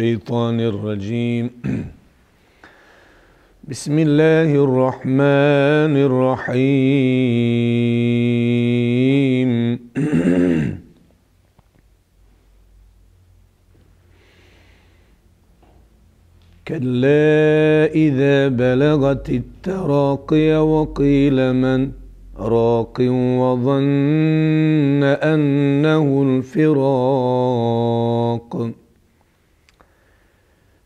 الشيطان الرجيم. بسم الله الرحمن الرحيم. كلا إذا بلغت التراقي وقيل من راق وظن أنه الفراق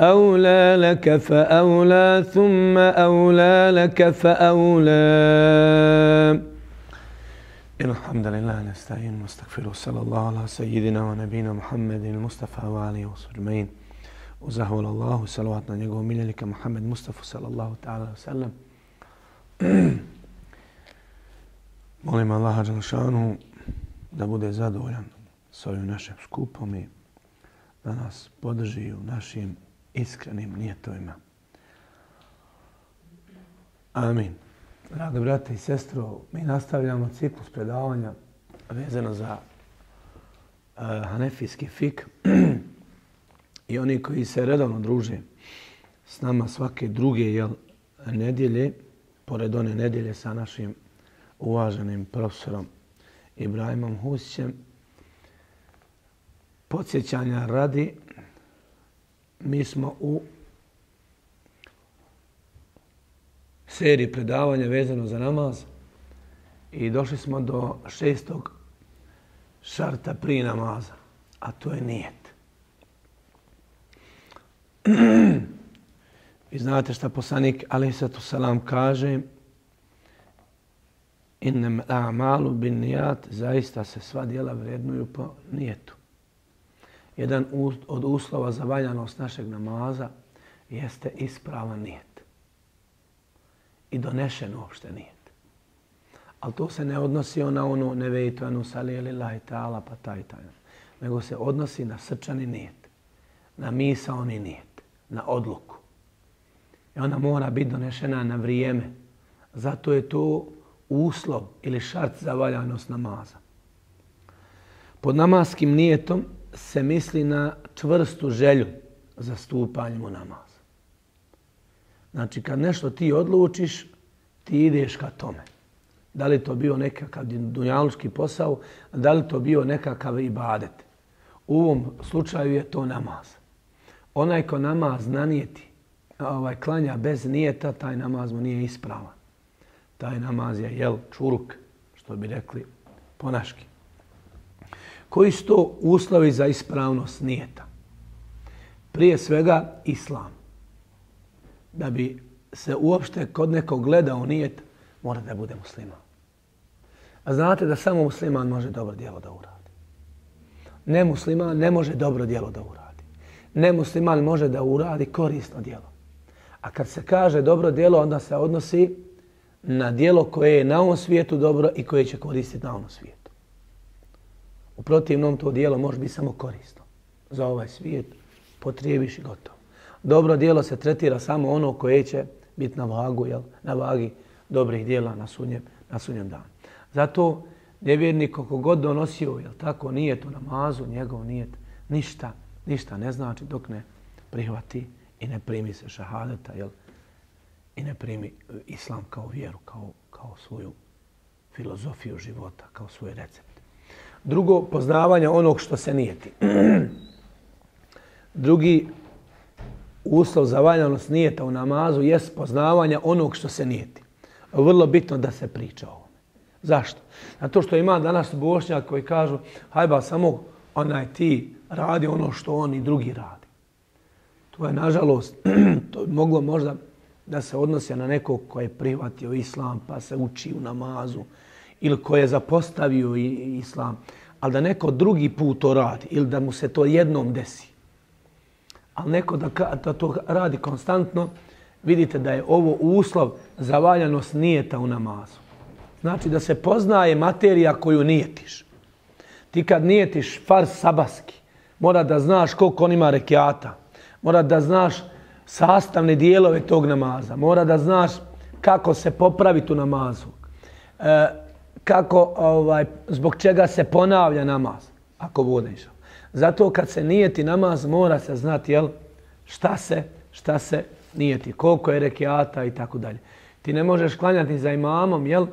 أولى لك فأولى ثم أولى لك فأولى. إن الحمد لله نستعين ونستغفر صلى الله على سيدنا ونبينا محمد المصطفى وعليه وسلمين وزهول الله صلواتنا نجو ملك محمد مصطفى صلى الله تعالى وسلم. Molim Allaha Đelšanu da bude zadovoljan s ovim našim skupom i da nas podrži u našim iskrenim nijetovima. Amin. Dragi brate i sestro, mi nastavljamo ciklus predavanja vezano za uh, hanefijski fik i oni koji se redovno druže s nama svake druge jel, nedjelje, pored one nedjelje sa našim uvaženim profesorom Ibrahimom Husićem, podsjećanja radi mi smo u seriji predavanja vezano za namaz i došli smo do šestog šarta pri namaza, a to je nijet. Vi znate šta poslanik Ali Satu Salam kaže innem a'malu bin nijat zaista se sva dijela vrednuju po nijetu jedan od uslova za valjanost našeg namaza jeste ispravan nijet. I donešen uopšte nijet. Ali to se ne odnosi na ono nevejtu anu sali ta'ala pa taj taj. Nego se odnosi na srčani nijet. Na misaoni nijet. Na odluku. I ona mora biti donešena na vrijeme. Zato je to uslov ili šart za valjanost namaza. Pod namaskim nijetom se misli na čvrstu želju za stupanjem u namaz. Znači, kad nešto ti odlučiš, ti ideš ka tome. Da li to bio nekakav dunjalučki posao, da li to bio nekakav ibadet. U ovom slučaju je to namaz. Onaj ko namaz nanijeti, ovaj, klanja bez nijeta, taj namaz mu nije ispravan. Taj namaz je, jel, čuruk, što bi rekli ponaški. Koji su to uslovi za ispravnost nijeta? Prije svega islam. Da bi se uopšte kod nekog gledao nijet, mora da bude musliman. A znate da samo musliman može dobro djelo da uradi. Ne musliman ne može dobro djelo da uradi. Ne musliman može da uradi korisno djelo. A kad se kaže dobro djelo, onda se odnosi na djelo koje je na ovom svijetu dobro i koje će koristiti na ovom svijetu. U protivnom to dijelo može biti samo korisno za ovaj svijet. Potrijebiš i gotovo. Dobro dijelo se tretira samo ono koje će biti na vagu, jel? na vagi dobrih dijela na sunjem, na sunjem danu. Zato nevjernik koliko god donosio, jel tako, nije to namazu, njegov nije ništa, ništa ne znači dok ne prihvati i ne primi se šahadeta, jel? I ne primi islam kao vjeru, kao, kao svoju filozofiju života, kao svoj recept. Drugo, poznavanje onog što se nijeti. Drugi uslov za valjanost nijeta u namazu je poznavanje onog što se nijeti. Vrlo bitno da se priča o ovome. Zašto? Zato što ima danas bošnjak koji kažu hajba samo onaj ti radi ono što oni drugi radi. To je nažalost, to moglo možda da se odnosi na nekog koji je prihvatio islam pa se uči u namazu ili ko je zapostavio islam, ali da neko drugi put to radi ili da mu se to jednom desi. Ali neko da, da to radi konstantno, vidite da je ovo uslov za valjanost nijeta u namazu. Znači da se poznaje materija koju nijetiš. Ti kad nijetiš fars sabaski, mora da znaš koliko on ima rekiata, mora da znaš sastavne dijelove tog namaza, mora da znaš kako se popraviti u namazu, e, kako, ovaj, zbog čega se ponavlja namaz, ako bude išao. Zato kad se nijeti namaz, mora se znati jel, šta se, šta se nijeti, koliko je rekiata i tako dalje. Ti ne možeš klanjati za imamom, jel,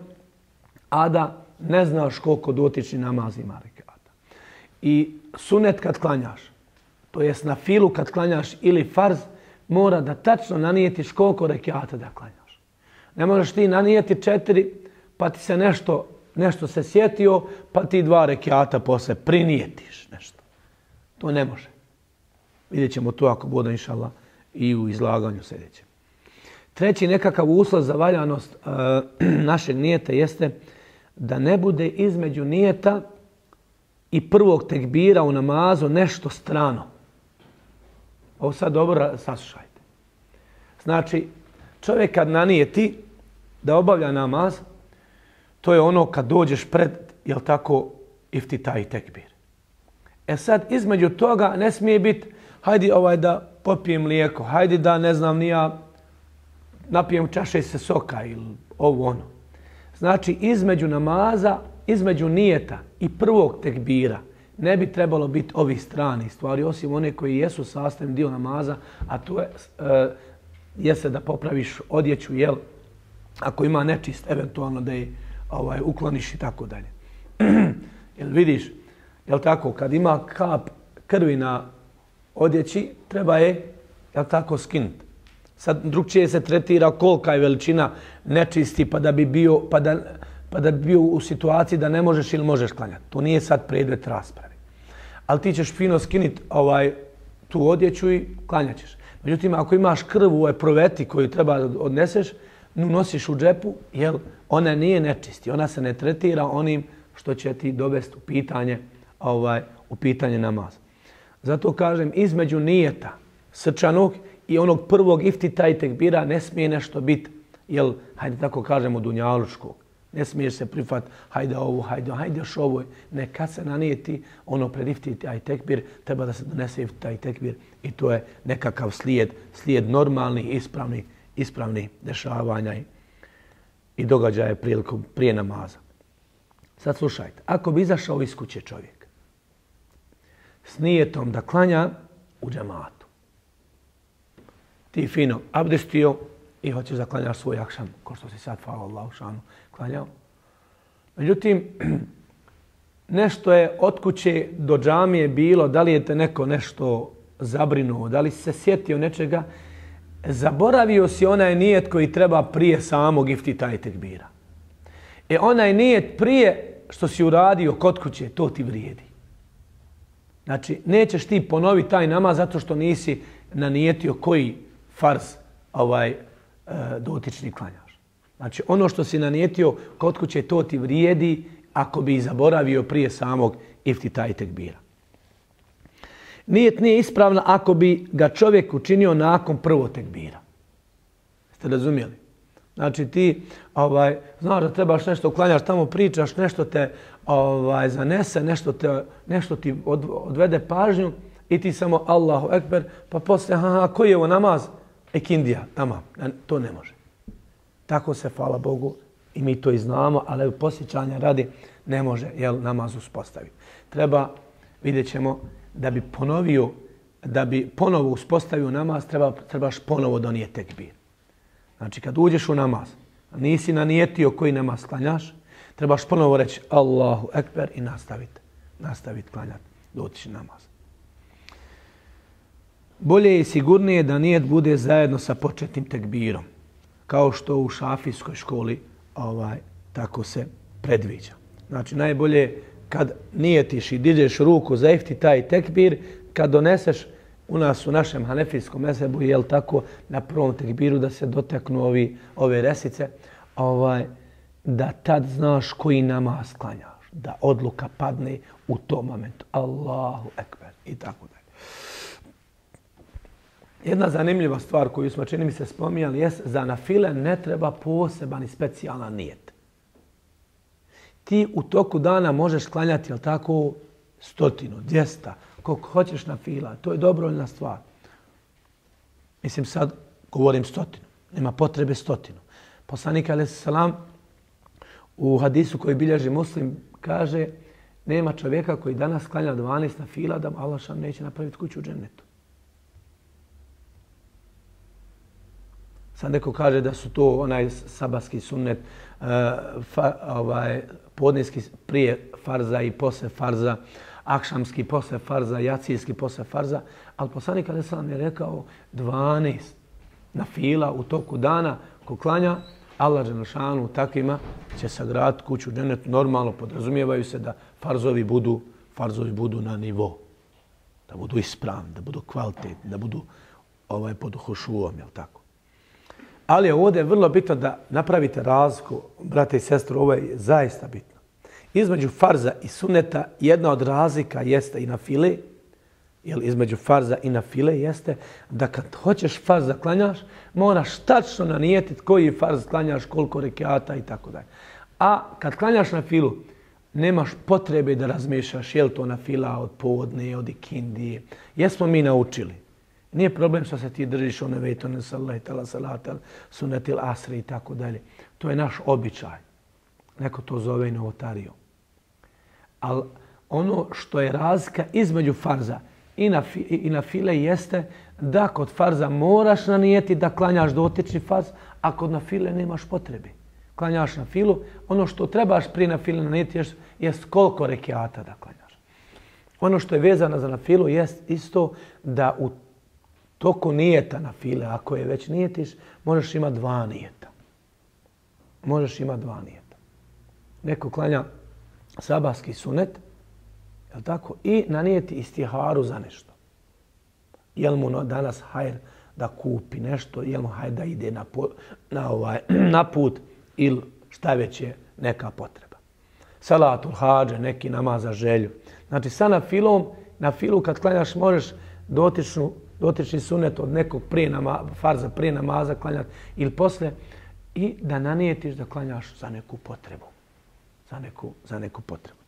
a da ne znaš koliko dotični namaz ima rekiata. I sunet kad klanjaš, to jest na filu kad klanjaš ili farz, mora da tačno nanijetiš koliko rekiata da klanjaš. Ne možeš ti nanijeti četiri, pa ti se nešto, nešto se sjetio, pa ti dva rekiata posle prinijetiš nešto. To ne može. Vidjet ćemo to ako bude inšala i u izlaganju sljedećem. Treći nekakav uslov za valjanost uh, našeg nijeta jeste da ne bude između nijeta i prvog tekbira u namazu nešto strano. Ovo sad dobro saslušajte. Znači, čovjek kad nanijeti da obavlja namaz, to je ono kad dođeš pred, jel tako, iftita i tekbir. E sad, između toga ne smije biti, hajdi ovaj da popijem mlijeko, hajdi da, ne znam, nija napijem čaše se soka ili ovo ono. Znači, između namaza, između nijeta i prvog tekbira ne bi trebalo biti ovi strani stvari, osim one koji jesu sastavni dio namaza, a to je, e, jeste da popraviš odjeću, jel, ako ima nečist, eventualno da je ovaj, ukloniš i tako dalje. jel vidiš, jel tako, kad ima kap krvi na odjeći, treba je, jel tako, skinuti. Sad drugčije se tretira kolika je veličina nečisti pa da bi bio, pa da, pa da bi bio u situaciji da ne možeš ili možeš klanjati. To nije sad predmet rasprave. Ali ti ćeš fino skiniti ovaj, tu odjeću i klanjaćeš. Međutim, ako imaš krv u ovoj proveti koju treba da odneseš, nosiš u džepu, jel, ona nije nečisti. Ona se ne tretira onim što će ti dovesti u pitanje, ovaj, u pitanje namaz. Zato kažem, između nijeta srčanog i onog prvog iftita i tekbira ne smije nešto biti, jel, hajde tako kažemo, dunjalučkog. Ne smiješ se prifat, hajde ovo, hajde, hajde još ovo. Ne, kad se nanijeti ono pred iftita i tekbir, treba da se donese iftita i tekbir i to je nekakav slijed, slijed normalni, ispravni, ispravni dešavanja i, i događaje prilikom prije namaza. Sad slušajte, ako bi izašao iz kuće čovjek s nijetom da klanja u džematu, ti fino abdestio i hoćeš da klanjaš svoj akšam, ko što si sad, hvala Allah, šanu, klanjao. Međutim, nešto je od kuće do džamije bilo, da li je te neko nešto zabrinuo, da li se sjetio nečega, zaboravio si onaj nijet koji treba prije samog iftita i tekbira. E onaj nijet prije što si uradio kod kuće, to ti vrijedi. Znači, nećeš ti ponoviti taj namaz zato što nisi nanijetio koji farz ovaj, e, dotični klanjaš. Znači, ono što si nanijetio kod kuće, to ti vrijedi ako bi zaboravio prije samog iftita i tekbira. Nijet nije ispravna ako bi ga čovjek učinio nakon prvo tekbira. Ste razumijeli? Znači ti ovaj, znaš da trebaš nešto uklanjaš, tamo pričaš, nešto te ovaj, zanese, nešto, te, nešto ti od, odvede pažnju i ti samo Allahu Ekber, pa posle, ha, koji je ovo namaz? ekindija, tamo, to ne može. Tako se, hvala Bogu, i mi to i znamo, ali u posjećanja radi ne može jel, namaz uspostaviti. Treba, vidjet ćemo, da bi ponovio, da bi ponovo uspostavio namaz, treba, trebaš ponovo donijeti tekbir. Znači, kad uđeš u namaz, nisi nanijetio koji namaz klanjaš, trebaš ponovo reći Allahu Ekber i nastaviti, nastaviti klanjati, dotići namaz bolje i sigurnije da nijet bude zajedno sa početnim tekbirom, kao što u šafijskoj školi ovaj tako se predviđa. Znači, najbolje kad nijetiš i diđeš ruku za ifti taj tekbir, kad doneseš u nas u našem hanefijskom mesebu, jel tako, na prvom tekbiru da se doteknu ovi, ove resice, ovaj, da tad znaš koji namaz klanjaš, da odluka padne u tom momentu. Allahu ekber i tako da. Jedna zanimljiva stvar koju smo čini mi se spominjali je za nafile ne treba poseban i specijalan nijet. Ti u toku dana možeš klanjati, jel tako, stotinu, dvijesta, koliko hoćeš na fila. To je dobrovoljna stvar. Mislim sad govorim stotinu. Nema potrebe stotinu. Poslanik Ali Salam u hadisu koji bilježi muslim kaže nema čovjeka koji danas klanja 12 na fila da Allah šan neće napraviti kuću u džennetu. Sad neko kaže da su to onaj sabatski sunnet, uh, fa, ovaj, podnijski prije farza i posle farza, akšamski posle farza, jacijski posle farza, ali poslanik Ali Salam je rekao 12 na fila u toku dana ko klanja, Allah Đelešanu takvima će sagraditi kuću dženetu. Normalno podrazumijevaju se da farzovi budu, farzovi budu na nivo. Da budu ispravni, da budu kvalitetni, da budu ovaj, pod hošuom, jel tako? Ali ovdje je vrlo bitno da napravite razliku, brate i sestro, ovo je zaista bitno. Između farza i suneta jedna od razlika jeste i na file, jel, između farza i na file jeste da kad hoćeš farz da klanjaš, moraš tačno nanijetiti koji farz klanjaš, koliko rekiata i tako dalje. A kad klanjaš na filu, nemaš potrebe da razmišljaš je li to na fila od podne, od ikindije. Jesmo mi naučili. Nije problem što se ti držiš one vejtone sallahi tala salatel, sunetil asri i tako dalje. To je naš običaj. Neko to zove i novotarijom. Ali ono što je razlika između farza i na, i na file jeste da kod farza moraš nanijeti da klanjaš dotični farz, a kod na file nemaš potrebe. Klanjaš na filu, ono što trebaš prije na file nanijeti jest, jest koliko rekiata da klanjaš. Ono što je vezano za na filu jest isto da u toku nijeta na file, ako je već nijetiš, možeš imati dva nijeta. Možeš imati dva nijeta. Neko klanja sabahski sunet, Je tako? I nanijeti istiharu za nešto. Jel mu danas hajr da kupi nešto, jel mu hajr da ide na, po, na, ovaj, na put ili šta već je neka potreba. Salatul hađe, neki namaz za želju. Znači sa na filom, na filu kad klanjaš možeš dotičnu, dotični sunet od nekog prije nama, farza prije namaza klanjati ili posle i da nanijetiš da klanjaš za neku potrebu. Za neku, za neku potrebu.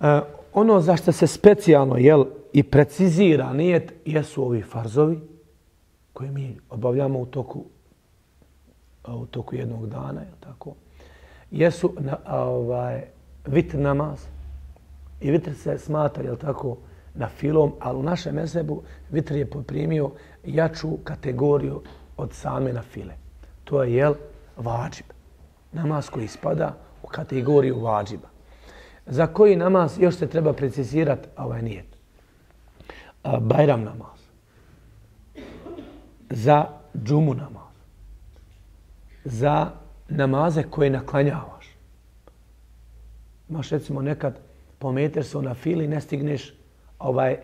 E, ono za što se specijalno jel, i precizira nijet jesu ovi farzovi koje mi obavljamo u toku, e, u toku jednog dana. Jel, tako? Jesu na, ovaj, vitr namaz. I vitr se smatra jel, tako, na filom, ali u našem mesebu vitr je poprimio jaču kategoriju od same na file. To je jel, vađib. Namaz koji spada u kategoriju vađiba za koji namaz još se treba precizirati a ovaj nije. Bajram namaz. Za džumu namaz. Za namaze koje naklanjavaš. Imaš recimo nekad pometeš se na fili i ne stigneš ovaj,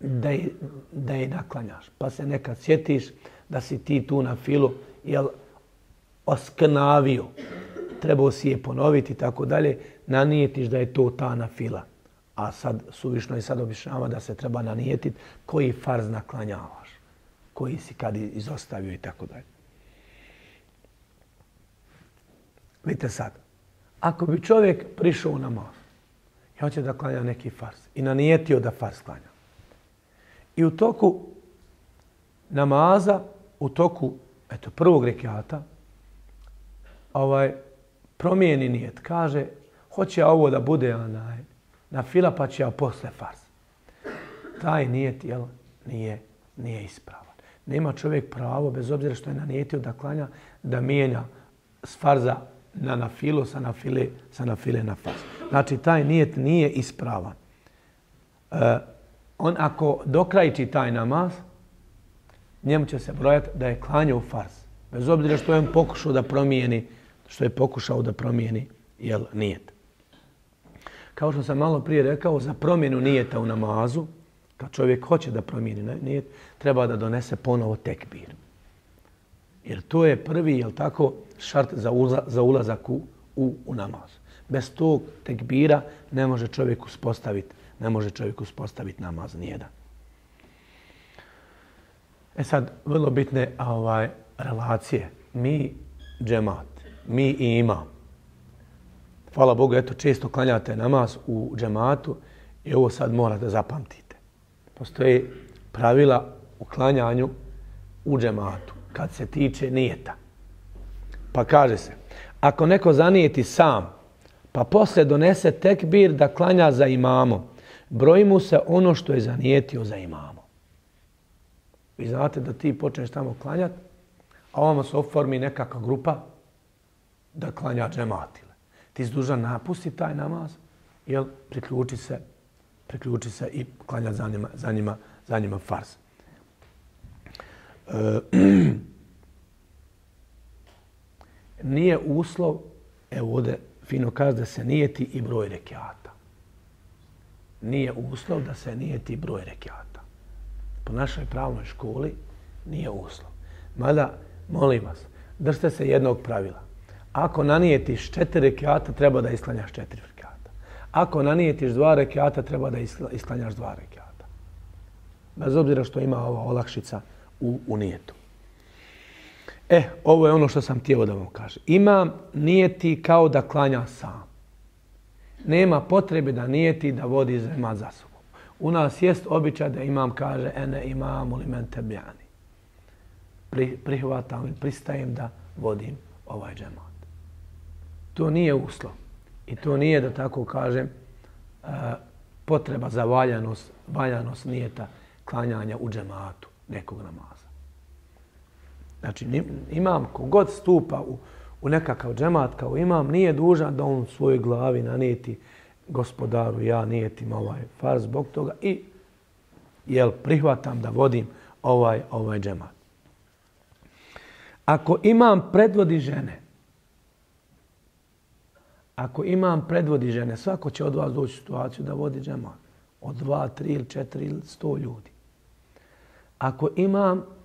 da, je, da je naklanjaš. Pa se nekad sjetiš da si ti tu na filu jel, oskrnavio trebao si je ponoviti i tako dalje, nanijetiš da je to ta na fila. A sad suvišno je sad obišnjava da se treba nanijetiti koji farz naklanjavaš, koji si kad izostavio i tako dalje. Vidite sad, ako bi čovjek prišao u namaz, i hoće da klanja neki fars. i nanijetio da fars klanja. I u toku namaza, u toku eto, prvog rekiata, ovaj, promijeni nijet. Kaže, hoće ovo da bude onaj, na fila pa će ja posle fars. Taj nijet jel, nije, nije ispravan. Nema čovjek pravo, bez obzira što je nanijetio da klanja, da mijenja s farza na na filu, sa na file, sa na file na farz. Znači, taj nijet nije ispravan. E, on ako dokrajči taj namaz, njemu će se brojati da je klanjao farz. Bez obzira što je on pokušao da promijeni što je pokušao da promijeni jel, nijet. Kao što sam malo prije rekao, za promjenu nijeta u namazu, kad čovjek hoće da promijeni nijet, treba da donese ponovo tekbir. Jer to je prvi, jel tako, šart za, uza, za ulazak u, u, u namaz. Bez tog tekbira ne može čovjek uspostaviti, ne može čovjek uspostaviti namaz nijedan. E sad, vrlo bitne ovaj, relacije. Mi, džemat, mi i imam. Hvala Bogu, eto, često klanjate namaz u džematu i ovo sad morate zapamtite. Postoje pravila u klanjanju u džematu kad se tiče nijeta. Pa kaže se, ako neko zanijeti sam, pa posle donese tekbir da klanja za imamo, broji mu se ono što je zanijetio za imamo. Vi znate da ti počneš tamo klanjati, a ovamo se oformi nekakva grupa da klanja džematile. Ti si dužan taj namaz, jel, priključi se, priključi se i klanja za njima, za njima, za njima farz. E, nije uslov, evo ovdje fino kaže da se nijeti i broj rekiata. Nije uslov da se nijeti broj rekiata. Po našoj pravnoj školi nije uslov. Mada, molim vas, držite se jednog pravila. Ako nanijetiš četiri rekiata, treba da isklanjaš četiri rekiata. Ako nanijetiš dva rekiata, treba da isklanjaš dva rekiata. Bez obzira što ima ova olakšica u, u E, ovo je ono što sam htio da vam kažem. Imam nijeti kao da klanja sam. Nema potrebe da nijeti da vodi zema za sobom. U nas jest običaj da imam kaže ene imam li men tebjani. Pri, prihvatam i pristajem da vodim ovaj džemat. To nije uslov. I to nije da tako kažem e, potreba za valjanost, valjanost nijeta klanjanja u džematu nekog namaza. Znači, imam kogod stupa u, u nekakav džemat kao imam, nije dužan da on u svojoj glavi nanijeti gospodaru, ja nijetim ovaj farz zbog toga i jel, prihvatam da vodim ovaj ovaj džemat. Ako imam predvodi žene, ako imam predvodi žene, svako će od vas doći u situaciju da vodi džemat. Od dva, tri ili četiri ili sto ljudi. Ako imam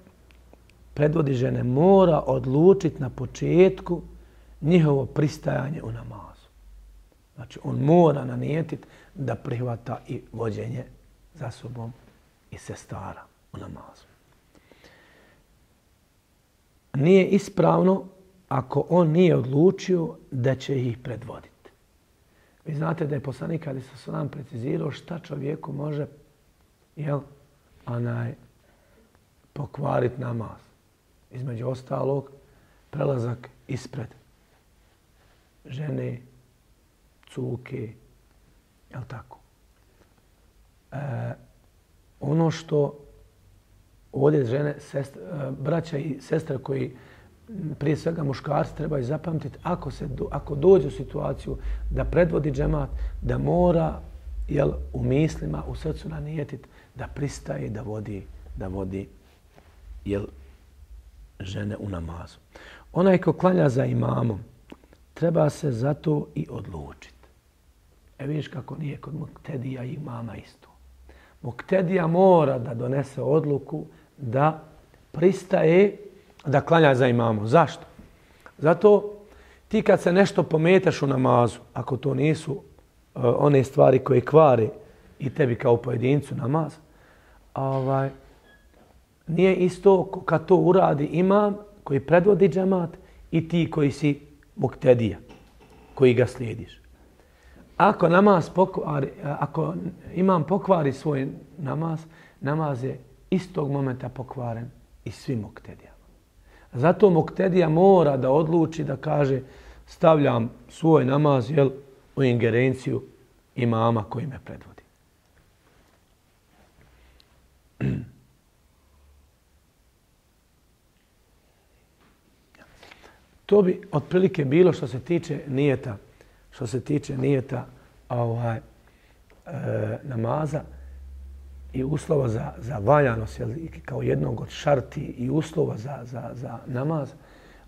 predvodi žene mora odlučiti na početku njihovo pristajanje u namazu. Znači, on mora nanijetiti da prihvata i vođenje za sobom i se stara u namazu. Nije ispravno ako on nije odlučio da će ih predvoditi. Vi znate da je poslanik kada se nam precizirao šta čovjeku može jel, onaj, pokvariti namaz između ostalog, prelazak ispred žene, cuke, je li tako? E, ono što ovdje žene, sest, e, braća i sestre koji prije svega muškarci trebaju zapamtiti, ako, se, ako dođe u situaciju da predvodi džemat, da mora jel, u mislima, u srcu nanijetiti, da pristaje da vodi, da vodi jel, žene u namazu. Onaj ko klanja za imamom, treba se zato i odlučiti. E vidiš kako nije kod Muktedija i imama isto. Muktedija mora da donese odluku da pristaje da klanja za imamom. Zašto? Zato ti kad se nešto pometeš u namazu, ako to nisu uh, one stvari koje kvare i tebi kao pojedincu namaz, ovaj, nije isto kad to uradi imam koji predvodi džemat i ti koji si muktedija, koji ga slijediš. Ako namaz pokvari, ako imam pokvari svoj namaz, namaz je istog momenta pokvaren i svi muktedijama. Zato muktedija mora da odluči da kaže stavljam svoj namaz jel, u ingerenciju imama koji me predvodi. To bi otprilike bilo što se tiče nijeta, što se tiče nijeta ovaj, e, namaza i uslova za, za valjanost, jel, kao jednog od šarti i uslova za, za, za namaz.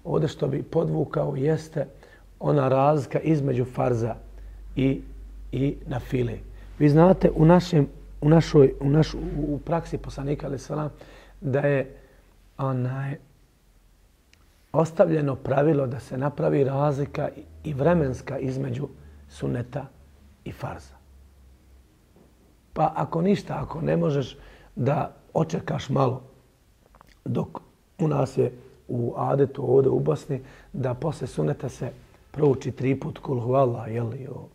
Ovdje što bi podvukao jeste ona razlika između farza i, i na file. Vi znate u, našem, u, našoj, u, naš, u praksi poslanika ali da je onaj, ostavljeno pravilo da se napravi razlika i vremenska između suneta i farza. Pa ako ništa, ako ne možeš da očekaš malo, Dok u nas je u adetu ovdje u Bosni da posle suneta se prouči tri put kul hvala. Jeli, o,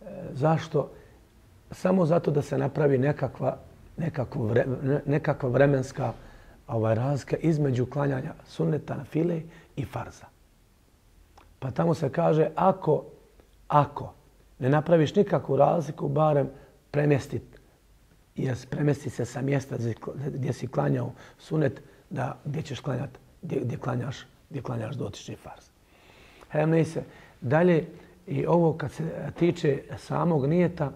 e, zašto? Samo zato da se napravi nekakva, nekakva, vre, nekakva vremenska ovaj, razlika između klanjanja suneta na file i farza. Pa tamo se kaže ako, ako ne napraviš nikakvu razliku, barem premjesti, jes, premjesti se sa mjesta gdje si klanjao sunet, da gdje ćeš klanjati, gdje, gdje klanjaš, gdje klanjaš dotični farz. Hemne se, dalje, i ovo kad se tiče samog nijeta,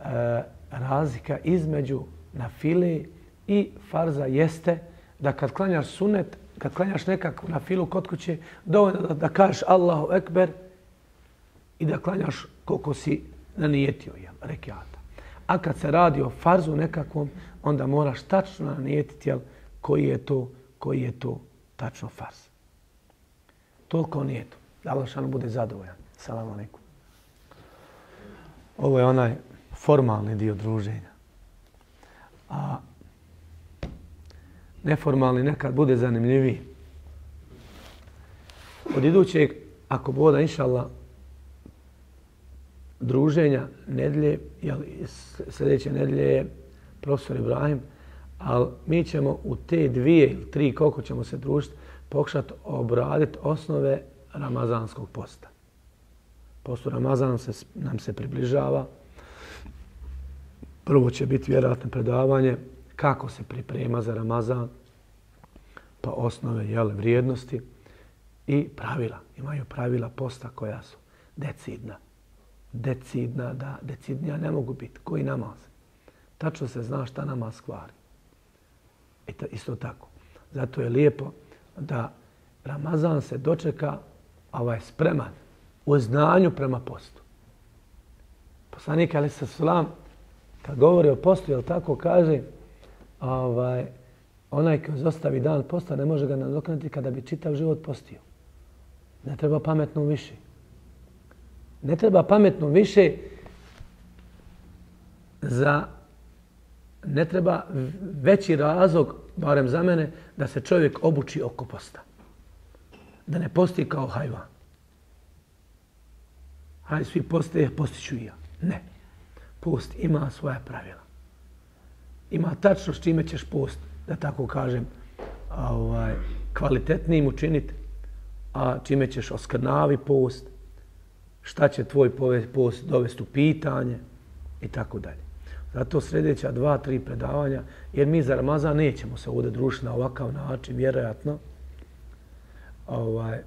e, razlika između na file i I farza jeste da kad klanjaš sunet, kad klanjaš nekako na filu kod kuće, dovoljno da, da kažeš Allahu Ekber i da klanjaš koliko si nanijetio, jel, rekiata. A kad se radi o farzu nekakvom, onda moraš tačno nanijetiti, jel, koji je to, koji je to tačno farz. Toliko nijetu. Da Allah šanu bude zadovoljan. Salam alaikum. Ovo je onaj formalni dio druženja. A neformalni nekad bude zanimljiviji. Od idućeg, ako boda, inša Allah, druženja nedlje, jel, sljedeće nedlje je profesor Ibrahim, ali mi ćemo u te dvije ili tri, koliko ćemo se družiti, pokušati obraditi osnove Ramazanskog posta. Posto Ramazan se, nam se približava. Prvo će biti vjerojatno predavanje kako se priprema za Ramazan, pa osnove jel, vrijednosti i pravila. Imaju pravila posta koja su decidna. Decidna, da, decidnija ne mogu biti. Koji namaz? Tačno se zna šta namaz kvari. I to, isto tako. Zato je lijepo da Ramazan se dočeka ovaj spreman u znanju prema postu. Poslanik Ali Sassalam, kad govori o postu, jel tako kaže, ovaj, onaj koji zostavi dan posta ne može ga nadoknati kada bi čitav život postio. Ne treba pametno više. Ne treba pametno više za ne treba veći razlog, barem za mene, da se čovjek obuči oko posta. Da ne posti kao hajvan. Hajde, svi poste, postiću i ja. Ne. Post ima svoja pravila. Ima tačno s čime ćeš post, da tako kažem, ovaj, kvalitetnijim učiniti, a čime ćeš oskrnavi post, šta će tvoj post dovesti u pitanje i tako dalje. Zato sljedeća dva, tri predavanja, jer mi za Ramazan nećemo se ovdje družiti na ovakav način, vjerojatno. Ovaj,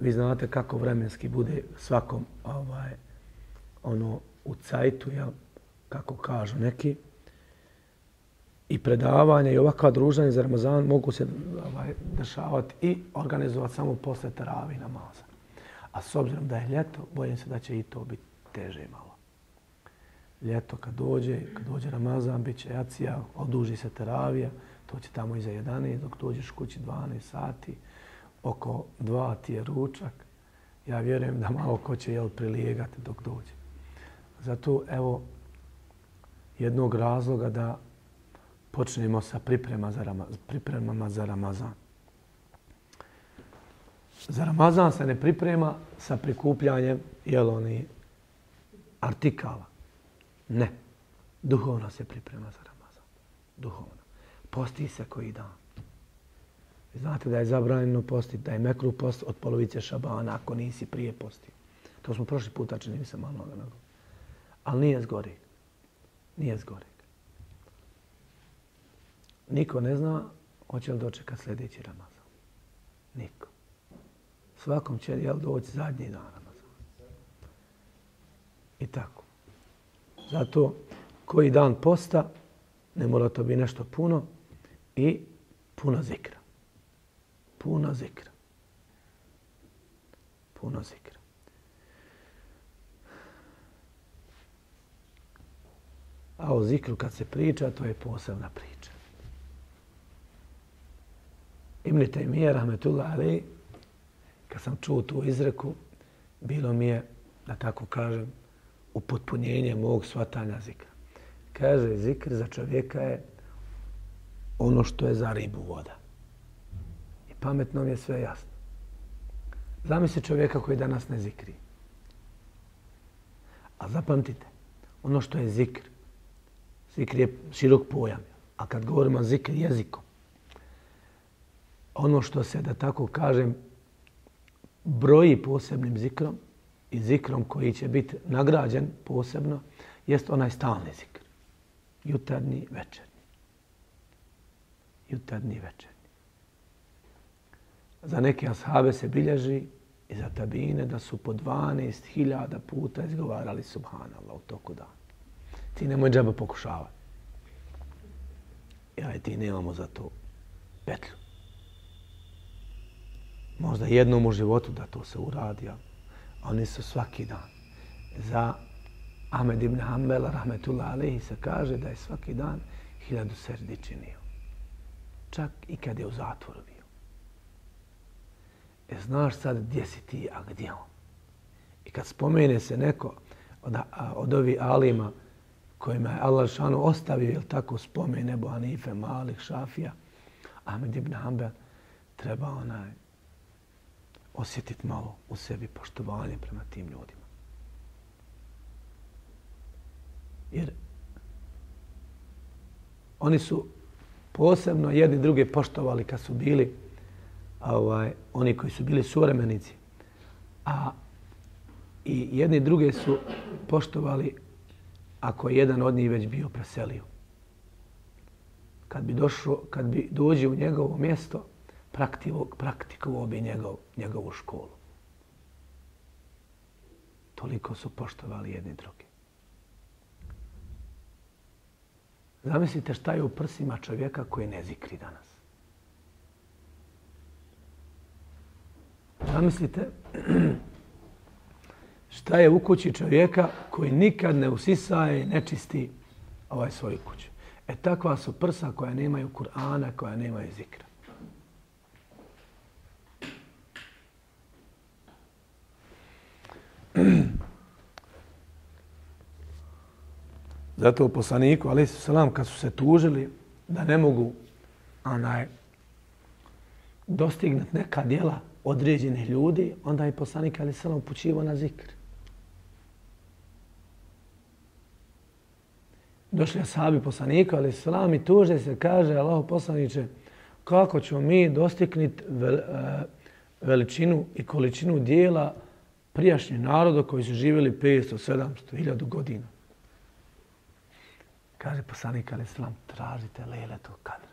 vi znate kako vremenski bude svakom ovaj, ono u cajtu, jel, kako kažu neki. I predavanja i ovakva druženja za Ramazan mogu se ovaj, dešavati i organizovati samo posle teravi namaza. A s obzirom da je ljeto, bojim se da će i to biti teže malo ljeto kad dođe, kad dođe Ramazan, bit će jacija, oduži se teravija, to će tamo iza 11, dok dođeš kući 12 sati, oko 2 ti je ručak. Ja vjerujem da malo ko će jel, prilijegati dok dođe. Zato, evo, jednog razloga da počnemo sa priprema za Ramazan, pripremama za Ramazan. Za Ramazan se ne priprema sa prikupljanjem jel, oni, artikala. Ne. Duhovno se priprema za Ramazan. Duhovno. Posti se koji dan. Znate da je zabranjeno postiti, da je mekru post od polovice šabana ako nisi prije postio. To smo prošli puta čini mi se malo nego. Ali nije zgori. Nije zgori. Niko ne zna hoće li dočekat sljedeći Ramazan. Niko. Svakom će jel, doći zadnji dan Ramazan. I tako. Zato koji dan posta, ne mora to biti nešto puno, i puno zikra. Puno zikra. Puno zikra. A o zikru kad se priča, to je posebna priča. Ibn Taymiye, rahmetullah ali, kad sam čuo tu izreku, bilo mi je, da tako kažem, upotpunjenje mog svatanja zikra. Kaže, zikr za čovjeka je ono što je za ribu voda. I pametnom je sve jasno. Zamisli čovjeka koji danas ne zikri. A zapamtite, ono što je zikr, zikr je širok pojam. A kad govorimo zikr jezikom, ono što se, da tako kažem, broji posebnim zikrom i zikrom koji će biti nagrađen posebno, jest onaj stalni zikr. Jutarnji, večerni. Jutarnji, večerni. Za neke ashabe se bilježi i za tabine da su po 12.000 puta izgovarali subhanallah u toku dana. Ti nemoj džaba pokušavati. Ja i ti nemamo za to petlju. Možda jednom u životu da to se uradi, a oni su svaki dan. Za Ahmed ibn Hanbala, rahmetullah alihi, se kaže da je svaki dan hiljadu srdi činio. Čak i kad je u zatvoru bio. E, znaš sad gdje si ti, a gdje on? I kad spomene se neko od, od ovih alima kojima je Allah šanu ostavio, jel tako spomene Bo Hanife, Malik, Šafija, Ahmed ibn Hanbal, treba onaj osjetiti malo u sebi poštovanje prema tim ljudima. Jer oni su posebno jedni druge poštovali kad su bili ovaj, oni koji su bili suvremenici. A i jedni druge su poštovali ako je jedan od njih već bio preselio. Kad bi došao, kad bi dođe u njegovo mjesto, praktikovao bi njegov, njegovu školu. Toliko su poštovali jedni drugi. Zamislite šta je u prsima čovjeka koji ne zikri danas. Zamislite šta je u kući čovjeka koji nikad ne usisaje i ne čisti ovaj svoju kuću. E takva su prsa koja nemaju Kur'ana, koja nemaju zikra. Zato poslaniku, ali se selam, kad su se tužili da ne mogu onaj, dostignut neka djela određenih ljudi, onda je poslanik ali selam upućivo na zikr. Došli ashabi poslaniku ali selam i tuže se, kaže Allah poslaniče, kako ćemo mi dostignuti eh, veličinu i količinu dijela prijašnje naroda koji su živjeli 500, 700, 1000 godina. Kaže poslanik Ali Islam, tražite leletu kadr.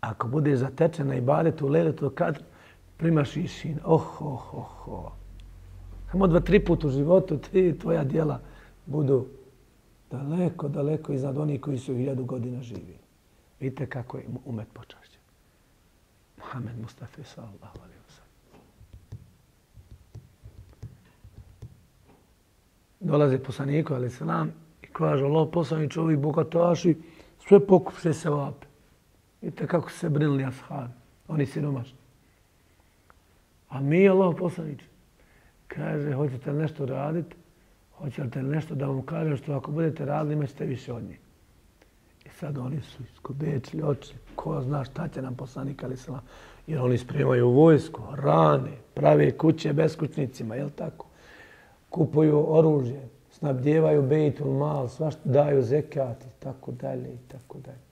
Ako budeš zatečen na ibadetu leletu kadr, primaš išin. Oh, oh, oh, oh. Samo dva, tri put u životu ti tvoja dijela budu daleko, daleko iznad onih koji su hiljadu godina živi. Vidite kako je umet počašćen. Muhammed Mustafa sallallahu alaihi wa sallam. Dolaze poslaniku, ali salam, kaže Allah poslanić, ovi bogataši, sve pokupše se vape. Vidite kako se brinili ashab, oni siromašni. A mi, Allah poslanić, kaže, hoćete li nešto raditi? Hoćete li nešto da vam kažem što ako budete radili, imaćete više od njih. I sad oni su iskobečili oči. Ko zna šta će nam poslanik ali selam, Jer oni spremaju vojsku, rane, prave kuće beskućnicima, jel tako? Kupuju oružje, snabdjevaju bejtul mal, svašta daju zekat i tako dalje i tako dalje.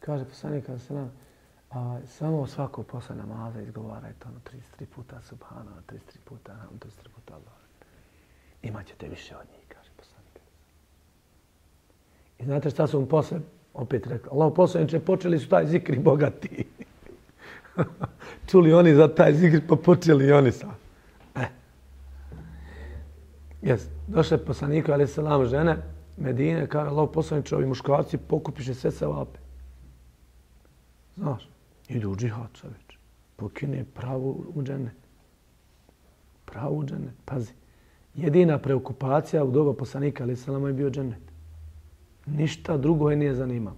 Kaže poslanik kada se nam, a, samo svako posle namaza izgovarajte ono 33 puta subhana, 33 puta nam, 33 puta Allah. Imaćete više od njih, kaže poslanik. I znate šta su mu posle opet rekli? Allah poslaniče, počeli su taj zikri bogati. Čuli oni za taj zikri, pa počeli i oni sad. Jes, došle poslanika, ali selam žene, Medine, kaže, Allah poslaniče, ovi muškarci pokupiše sve se vape. Znaš, idu u džihad čoveč. Pokine pravu u džene. Pravu u džene, pazi. Jedina preokupacija u doba poslanika, ali selam je bio dženet. Ništa drugo je nije zanimalo.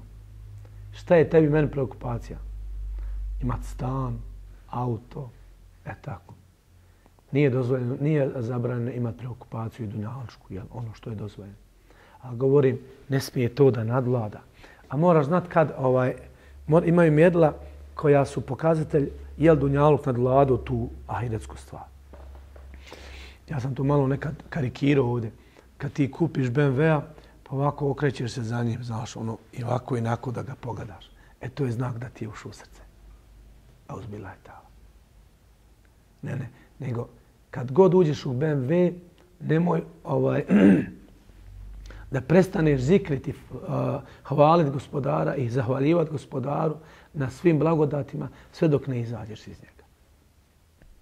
Šta je tebi meni preokupacija? Imat stan, auto, e tako nije dozvoljeno, nije zabranjeno imati preokupaciju i dunjaličku, jel, ono što je dozvoljeno. A govorim, ne smije to da nadvlada. A moraš znat kad ovaj, imaju mjedla koja su pokazatelj jel dunjaluk nadvladu tu ahiretsku stvar. Ja sam to malo nekad karikirao ovdje. Kad ti kupiš BMW-a, pa ovako okrećeš se za njim, znaš, ono, i ovako i nako da ga pogadaš. E to je znak da ti je ušao u srce. A uzbila je ta. Ne, ne, nego kad god uđeš u BMW, nemoj ovaj, da prestaneš zikriti, hvaliti gospodara i zahvaljivati gospodaru na svim blagodatima sve dok ne izađeš iz njega.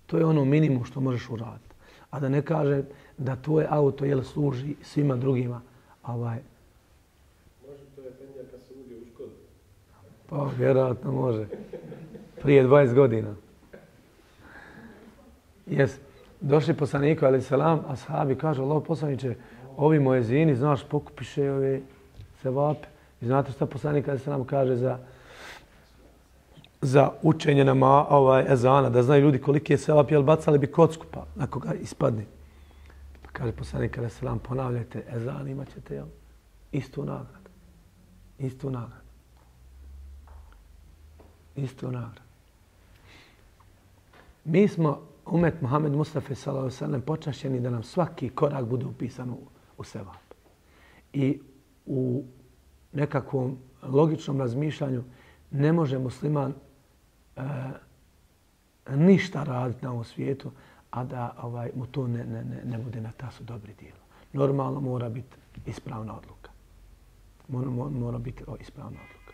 To je ono minimum što možeš uraditi. A da ne kaže da tvoje auto jel, služi svima drugima. Ovaj, može to je penja kad se uđe u školu? Pa, vjerojatno može. Prije 20 godina. Jes. Došli poslaniku, ali salam, a sahabi kažu, Allah poslaniće, ovi moje zini, znaš, pokupiše ove sevape. I znate šta poslanik, ali selam, kaže za za učenje nama ovaj ezana, da znaju ljudi koliki je sevap, jel bacali bi kocku, pa ako ga ispadne. Pa kaže poslanik, ali selam, ponavljajte, ponavljate ezan, imat ćete jel, istu nagradu. Istu nagradu. Istu nagradu. Mi smo umet Muhammed Mustafa sallallahu alejhi počašćeni da nam svaki korak bude upisan u, u sevap. I u nekakvom logičnom razmišljanju ne može musliman e, ništa raditi na ovom svijetu, a da ovaj mu to ne, ne, ne, ne bude na tasu dobri dijelo. Normalno mora biti ispravna odluka. Mora, mora biti ispravna odluka.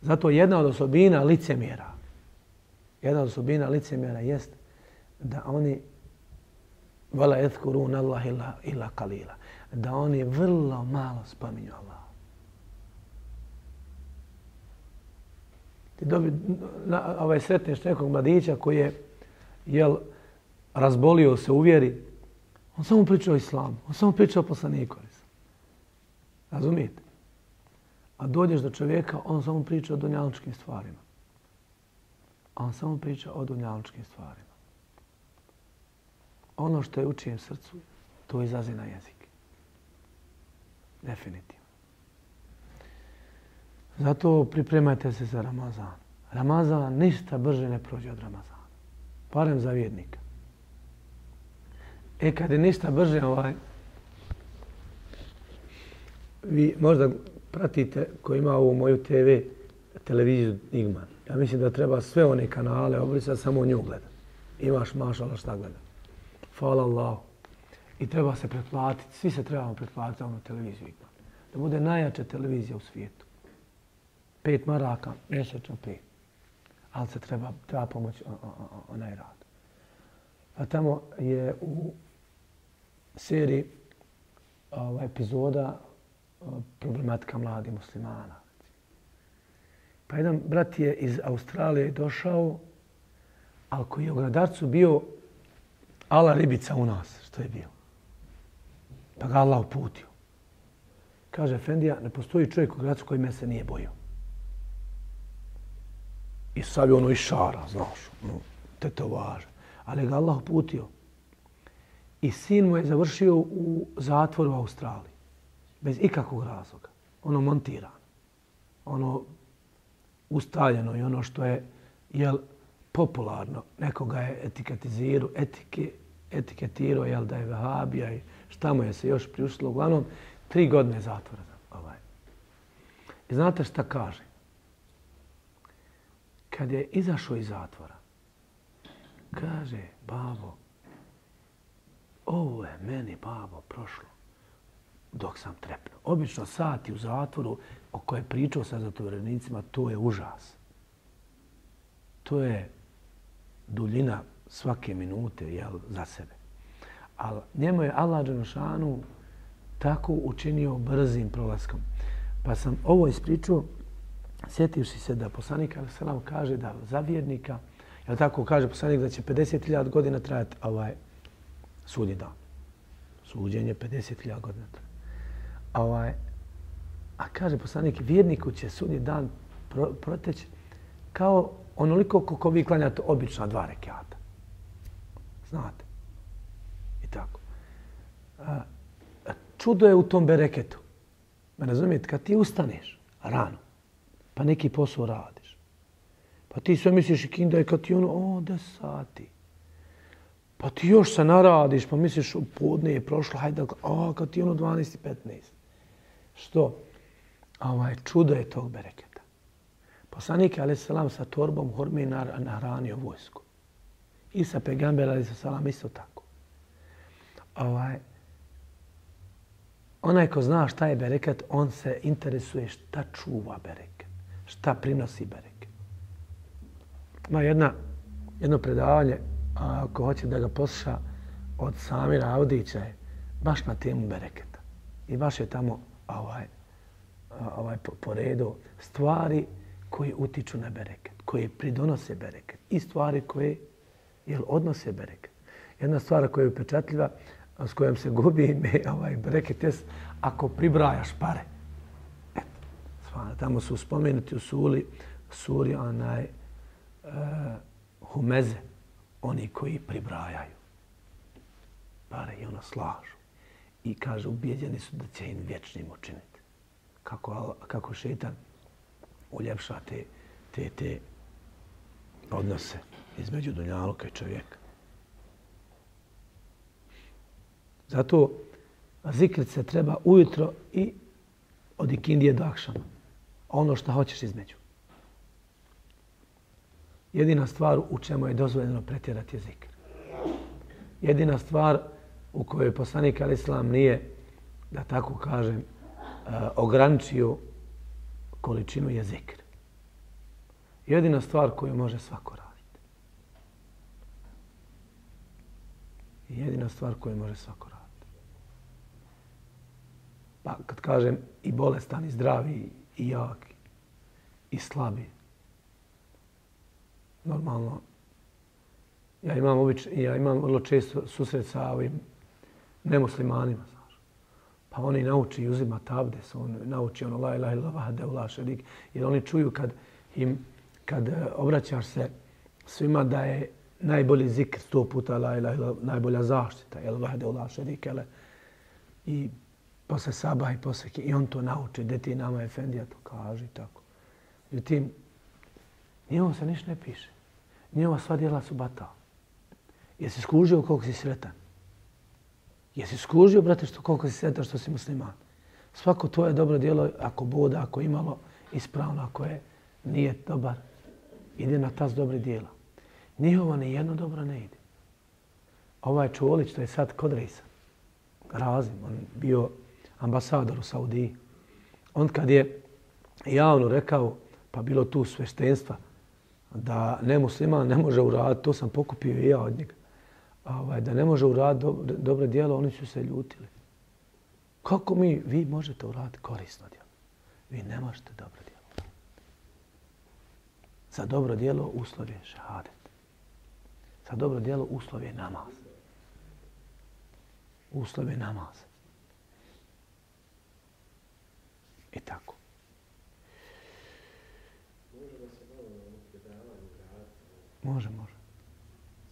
Zato jedna od osobina licemjera, jedna od osobina licemjera jest da oni vala ethkurun Allah ila, ila kalila. Da oni vrlo malo spominju Allah. ti dobi, na, ovaj, sretneš nekog mladića koji je jel, razbolio se u vjeri, on samo priča o islamu, on samo priča o poslaniku. Razumijete? A dođeš do čovjeka, on samo priča o dunjaličkim stvarima. A on samo priča o dunjalučkim stvarima. Ono što je u čijem srcu, to izlazi na jezik. Definitivno. Zato pripremajte se za Ramazan. Ramazan ništa brže ne prođe od Ramazana. Parem za vjednika. E kad je ništa brže, ovaj, vi možda pratite ko ima ovu moju TV, televiziju Igman. Ja mislim da treba sve one kanale obrisati, samo nju gleda. Imaš mašala šta gleda. Hvala Allahu. I treba se pretplatiti, svi se trebamo pretplatiti na televiziju Da bude najjača televizija u svijetu pet maraka, mjesečno pet. Ali se treba, treba pomoći onaj rad. A tamo je u seriji ova epizoda problematika mladi muslimana. Pa jedan brat je iz Australije došao, ali koji je u gradarcu bio ala ribica u nas, što je bio. Pa ga Allah uputio. Kaže, Efendija, ne postoji čovjek u gradarcu koji me se nije bojio. I sad je ono iz šara, znaš, no, te to važe. Ali ga Allah putio. I sin mu je završio u zatvoru u Australiji. Bez ikakvog razloga. Ono montirano. Ono ustaljeno i ono što je jel, popularno. Nekoga je etiketizirao, etike, etiketirao jel, da je vehabija i šta mu je se još priušlo. Uglavnom, tri godine zatvora. Ovaj. I znate šta kaže? kad je izašao iz zatvora, kaže, babo, ovo je meni, babo, prošlo dok sam trepnuo. Obično sati u zatvoru o kojoj pričao sa zatvorenicima, to je užas. To je duljina svake minute jel, za sebe. Ali njemu je Allah Đanošanu tako učinio brzim prolaskom. Pa sam ovo ispričao sjetivši se da poslanik Al-Salam kaže da za vjernika, je tako kaže poslanik da će 50.000 godina trajati ovaj sudnji dan. Suđenje 50.000 godina trajati. Ovaj, a kaže poslanik, vjerniku će sudnji dan pro, proteći kao onoliko koliko vi klanjate obična dva rekiata. Znate. I tako. A, čudo je u tom bereketu. Me razumijete, kad ti ustaneš rano, pa neki posao radiš. Pa ti sve misliš i kinda je kad ti ono, o, 10 sati. Pa ti još se naradiš, pa misliš, podne je prošlo, hajde, a, kad ti ono 12 i 15. Što? Ovaj, čudo je tog bereketa. Poslanik je, selam sa torbom horme nahranio vojsku. I sa pegambera, ali selam isto tako. Ovaj, onaj ko zna šta je bereket, on se interesuje šta čuva bereket, šta prinosi bereket. Ima jedna, jedno predavanje, a ako hoće da ga posluša od Samira Audića je baš na temu bereketa. I baš je tamo ovaj, ovaj po, redu stvari koji utiču na bereket, koji pridonose bereket i stvari koje jel, odnose bereket. Jedna stvar koja je upečatljiva, s kojom se gubi ime ovaj bereket, je ako pribrajaš pare. Eto, tamo su spomenuti u suli, suri onaj uh, humeze, oni koji pribrajaju pare i ono slažu. I kaže, ubijeđeni su da će im vječnim učiniti. Kako, kako šetan uljepša te, te, te odnose između Dunjaluka i čovjeka. Zato zikrit se treba ujutro i od ikindije do akšama. Ono što hoćeš između. Jedina stvar u čemu je dozvoljeno pretjerati je zikr. Jedina stvar u kojoj poslanik Ali Islam nije, da tako kažem, eh, ograničio količinu je zikr. Jedina stvar koju može svako raditi. Jedina stvar koju može svako raditi. Pa kad kažem i bolestan, i zdravi, i jak, i slabi, normalno, ja imam, obič, ja imam vrlo često susret sa ovim nemuslimanima, znaš. Pa oni nauči i uzima tabdes, on nauči ono la ilaha illa vahde u lašerik, jer oni čuju kad im, kad e, obraćaš se svima da je najbolji zikr sto puta la ilaha illa, najbolja zaštita, jel vahde u lašerik, jel, i posle sabah i posle i on to nauči, gdje ti nama efendija to kaže i tako. Međutim, njemu se ništa ne piše njeva sva djela su bata. Jesi skužio koliko si sretan? Jesi skužio, brate, što koliko si sretan što si musliman? Svako tvoje dobro djelo, ako boda, ako imalo ispravno, ako je nije dobar, ide na tas dobri djela. Njihovo ni jedno dobro ne ide. Ovaj Čuolić, to je sad kod rejsa, razim, on bio ambasador u Saudiji. On kad je javno rekao, pa bilo tu sveštenstva, da ne musliman ne može uraditi, to sam pokupio i ja od njega, ovaj, da ne može uraditi dobro, dobro dijelo, oni su se ljutili. Kako mi, vi možete uraditi korisno dijelo? Vi ne možete dobro dijelo. Za dobro dijelo uslov je šahadet. Za dobro dijelo uslov je namaz. Uslov je namaz. I tako. Može, može.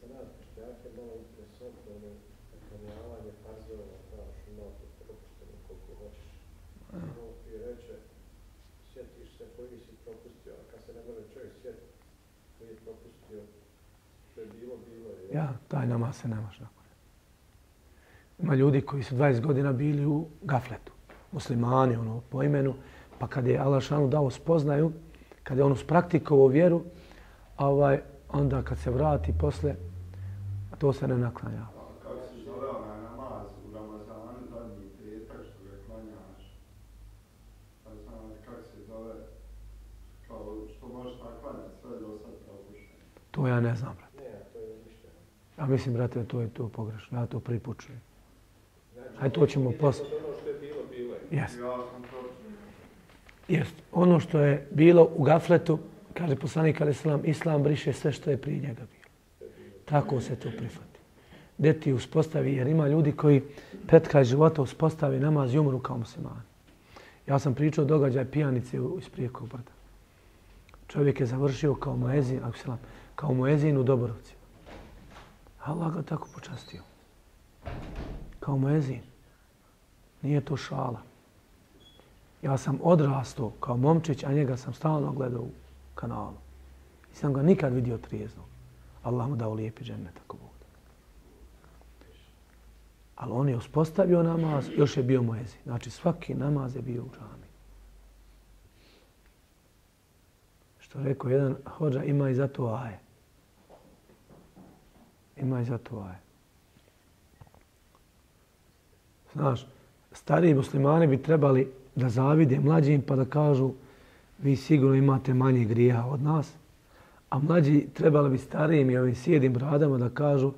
Za nas, učenjake, malo interesantno ono nakanjavanje farzova, znaš, ima to propušteno koliko hoćeš. Ono ti reče, sjetiš se koji si propustio, a kad se ne može čovjek sjetiti koji je propustio, što je bilo, bilo je. Ja, taj nama se ne može Ima ljudi koji su 20 godina bili u gafletu, muslimani, ono, po imenu, pa kad je Allah šanu dao spoznaju, kad je on uspraktikovo vjeru, ovaj, onda kad se vrati posle, to se ne naklanja. Namaz. To ja ne znam, brate. Ne, to je ništa. Ja mislim, brate, to je to pogrešno. Ja to pripučujem. Znači, Aj to ćemo posle. Ono što je bilo, bilo je. Ja Jest. Ono što je bilo u gafletu, kaže poslanik Ali Islam, Islam briše sve što je prije njega bilo. Tako se to prihvati. Gdje ti uspostavi, jer ima ljudi koji pred kraj života uspostavi namaz i umru kao muslimani. Ja sam pričao događaj pijanice iz Prijekog brda. Čovjek je završio kao muezin, ako se kao muezin u Doborovci. Allah ga tako počastio. Kao muezin. Nije to šala. Ja sam odrastao kao momčić, a njega sam stalno gledao u kanalu. I sam ga nikad vidio trijeznog. Allah mu dao lijepi džennet ako Bog. Ali on je uspostavio namaz, još je bio mojezi. Znači svaki namaz je bio u džami. Što rekao jedan hođa, ima i za to aje. Ima i za to. Znaš, stariji muslimani bi trebali da zavide mlađim pa da kažu vi sigurno imate manje grija od nas. A mlađi trebali bi starijim i ovim sjedim bradama da kažu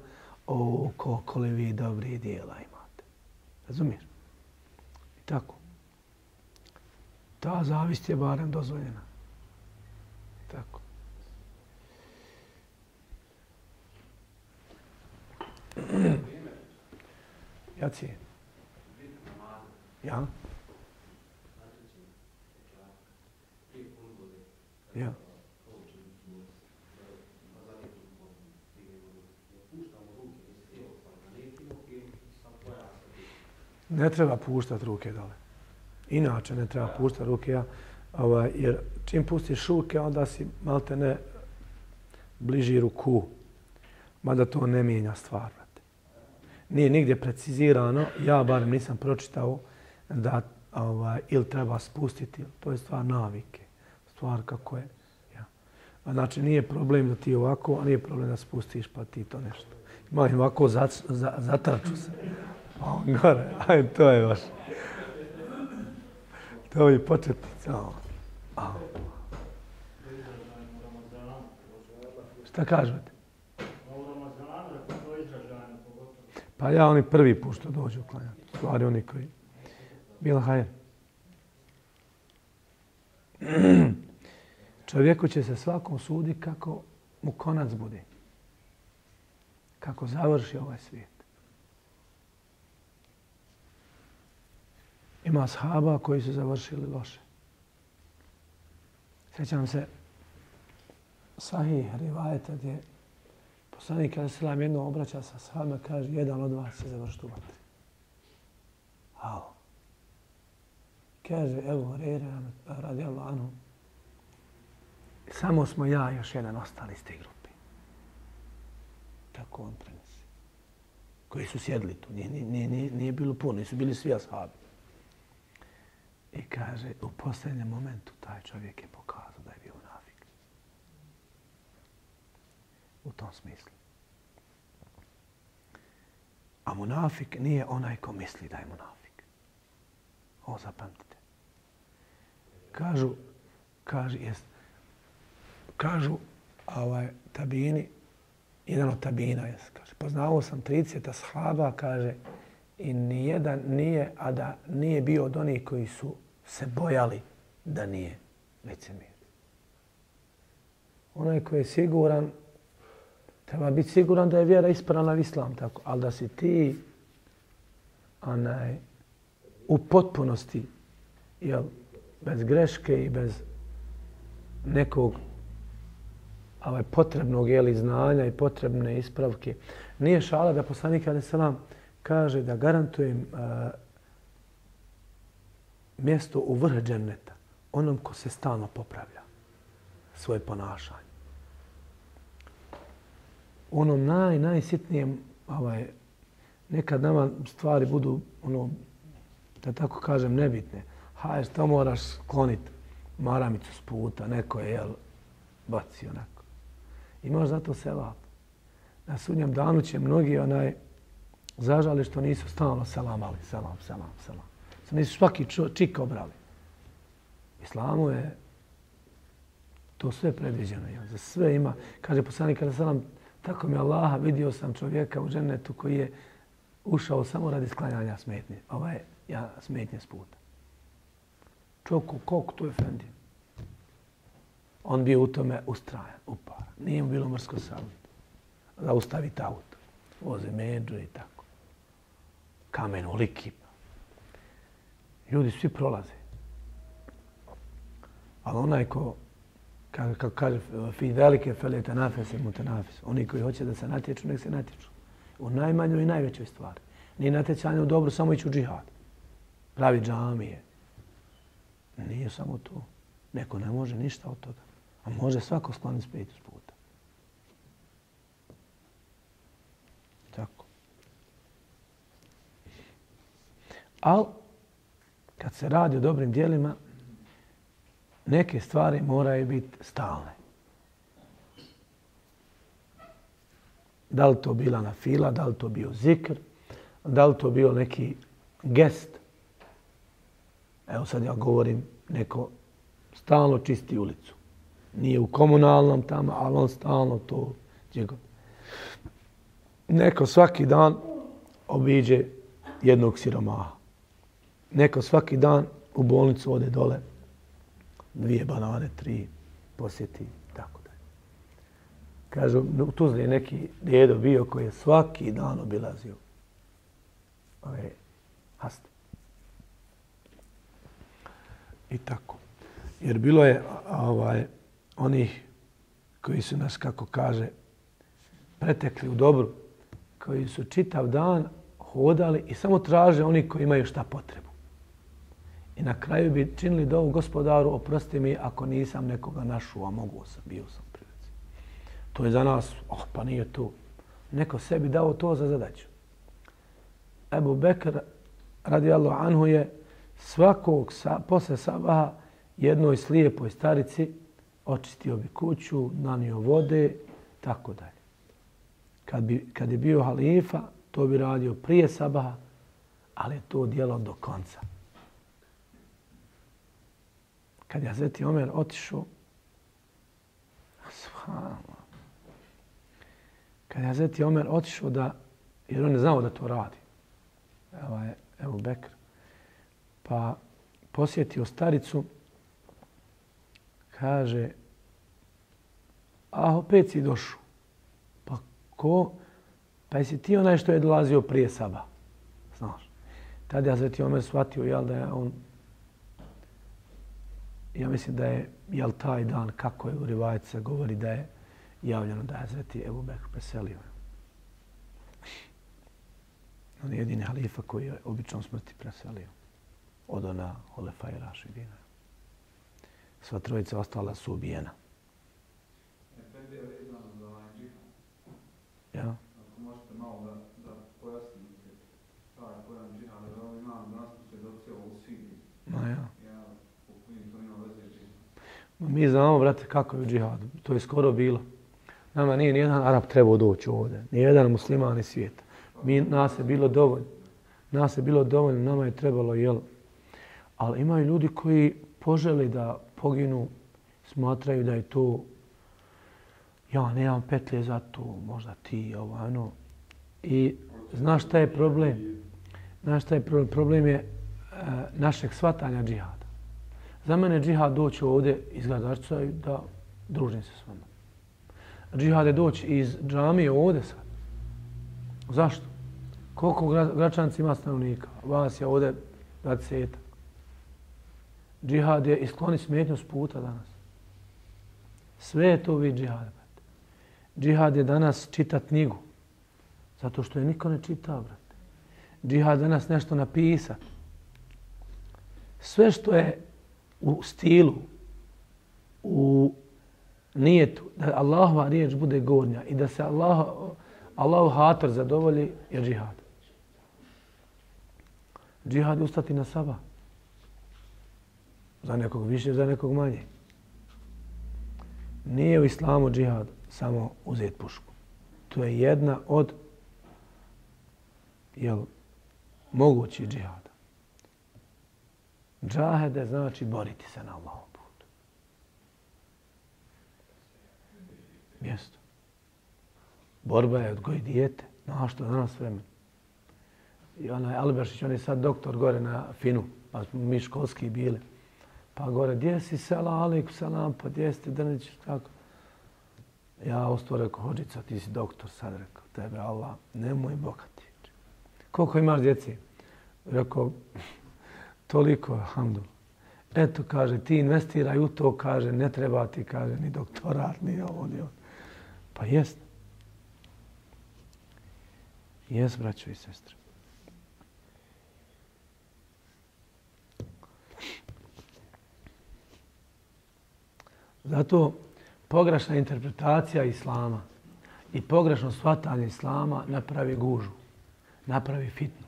o, koliko li vi dobri dijela imate. Razumiješ? I tako. Ta zavist je barem dozvoljena. I tako. Jaci? Ja? Ja. Ne treba puštati ruke dole. Inače ne treba puštati ruke, ja, ovaj, jer čim pustiš ruke, onda si malte ne bliži ruku. Mada to ne mijenja stvar. Nije nigdje precizirano, ja bar nisam pročitao da ovaj, ili treba spustiti, to je stvar navike, stvar kako je. Ja. A znači nije problem da ti ovako, a nije problem da spustiš pa ti to nešto. Ima ovako zatraču se. O, gore, aj, to je baš. To je početnica. Ono. Šta kažete? Pa ja oni prvi put što dođu klanjati. Stvari oni koji... Bila hajer. Čovjeku će se svakom sudi kako mu konac bude. Kako završi ovaj svijet. Ima shaba koji su završili loše. Sjećam se sahih rivajeta gdje poslanik kada se nam jedno obraća sa shabama kaže jedan od vas se završi u vatri. Halo. Kaže, evo, Rere, radi Allahanu, samo smo ja još jedan ostali iz te grupe. Tako on prenesi. Koji su sjedli tu. Nije, nije, nije, nije bilo puno, nisu bili svi ashabi. I kaže, u posljednjem momentu taj čovjek je pokazao da je bio nafik. U tom smislu. A munafik nije onaj ko misli da je munafik. Ovo zapamtite. Kažu, kaže, jest, kažu ovaj, tabini, jedan od tabina, jest, kaže, pa poznao sam 30 ashaba, kaže, i nijedan nije, a da nije bio od onih koji su se bojali da nije licemir. Onaj koji je siguran, treba biti siguran da je vjera ispravna u islam, tako, ali da si ti onaj, u potpunosti, jel, bez greške i bez nekog ovaj, potrebnog jeli, znanja i potrebne ispravke. Nije šala da poslanik Ali kaže da garantujem a, mjesto u vrh dženneta onom ko se stalno popravlja svoje ponašanje ono onom naj, najsitnijem, ovaj, nekad nama stvari budu, ono, da tako kažem, nebitne. Haj, što moraš sklonit maramicu s puta, neko je, jel, baci onako. Imaš zato sevap. Na sudnjem danu će mnogi onaj zažali što nisu stalno selamali, selam, selam, selam. Se nisu svaki čik obrali. Islamu je to sve predviđeno. Ja. Za sve ima, kaže poslanik kada selam, tako mi Allaha vidio sam čovjeka u džennetu koji je ušao samo radi sklanjanja smetnje. Ova je ja, smetnje s puta. Čoku, koliko to je Fendi. On bio u tome ustrajan, upar. Nije mu bilo mrsko savjet. Zaustaviti auto. Voze među i tako. Kamen u. Ljudi svi prolaze. Ali onaj ko, kako kaže, fi velike fele nafese mu te. Oni koji hoće da se natječu, nek se natječu. U najmanjoj i najvećoj stvari. Nije natjecanje u dobru, samo ići u džihad. Pravi džamije. Nije samo to. Neko ne može ništa od toga. A može svako skloniti s pet puta. Tako. Ali, kad se radi o dobrim dijelima, neke stvari moraju biti stalne. Da li to bila na fila, da li to bio zikr, da li to bio neki gest. Evo sad ja govorim, neko stalno čisti ulicu. Nije u komunalnom tamo, ali on stalno to djego. Neko svaki dan obiđe jednog siromaha. Neko svaki dan u bolnicu ode dole, dvije banane, tri, posjeti, tako dalje. Kažu, u Tuzli je neki djedo bio koji je svaki dan obilazio ove haste. I tako. Jer bilo je ovaj, onih koji su nas, kako kaže, pretekli u dobru, koji su čitav dan hodali i samo traže oni koji imaju šta potrebu. I na kraju bi činili dovu gospodaru, oprosti mi ako nisam nekoga našao, a mogu sam, bio sam prilici. To je za nas, oh pa nije to. Neko sebi dao to za zadaću. Ebu Bekr, radi Allah anhu, je svakog sa, posle sabaha jednoj slijepoj starici očistio bi kuću, nanio vode, tako dalje. Kad, bi, kad je bio halifa, to bi radio prije sabaha, ali je to dijelo do konca. Kad je Hazreti Omer otišao, kad je Hazreti Omer otišao da, jer on je znao da to radi, evo je, evo Bekr, pa posjetio staricu, kaže, a opet si došao. Pa ko? Pa jesi ti onaj što je dolazio prije Saba? Znaš. Tada je Hazreti Omer shvatio, jel, da je on, ja mislim da je, jel, taj dan, kako je u Rivajce govori da je javljeno da je Zveti Ebu Bekr preselio. On je jedini halifa koji je običnom smrti preselio od ona Olefa i Rašidina. Sva trojica ostala su ubijena. Ja. Ako možete malo da, da pojasnite taj pojam džihada, da li imam danas svjedoci ovo u Siriji? Ma ja. Ja, koliko vidim, to ima veze džihada. Ma mi znamo, brate, kako je u džihadu. To je skoro bilo. Nama nije nijedan Arab trebao doći ovdje. Nijedan musliman iz svijeta. Mi, nas je bilo dovoljno. Nas je bilo dovoljno, nama je trebalo, jel? Ali imaju ljudi koji poželi da poginu, smatraju da je to ja nemam petlje za to, možda ti, ovo, ano. I znaš šta je problem? Znaš šta je problem? Problem je e, našeg svatanja džihada. Za mene džihad doći ovdje iz Gradarca i da družim se s vama. Džihad je doći iz džamije ovdje sad. Zašto? Koliko gračanci ima stanovnika? Vas je ovdje 20 Džihad je iskloni smetnju s puta danas. Sve je to vi džihad. Brate. Džihad je danas čita knjigu. Zato što je niko ne čitao, brate. Džihad je danas nešto napisat. Sve što je u stilu, u nijetu, da Allahova riječ bude gornja i da se Allah, Allahu hator zadovolji, je džihad. Džihad je ustati na saba. Za nekog više, za nekog manje. Nije u islamu džihad samo uzeti pušku. To je jedna od jel, mogući džihad. Džahede znači boriti se na Allahom putu. Mjesto. Borba je odgoj dijete. No, što danas vremen? I onaj Alberšić, on je sad doktor gore na Finu, pa smo mi školski bili. Pa gore, gdje si sela, aliku selam, pa gdje ste Drnić, tako. Ja ostao rekao, hođica, ti si doktor, sad rekao, tebe Allah, nemoj bogati. Koliko imaš djeci? Rekao, toliko, hamdu. Eto, kaže, ti investiraj u to, kaže, ne treba ti, kaže, ni doktorat, ni ovo, ni ovo. Pa jest. Jes, braćo i sestre. Zato pogrešna interpretacija islama i pogrešno shvatanje islama napravi gužu, napravi fitnu.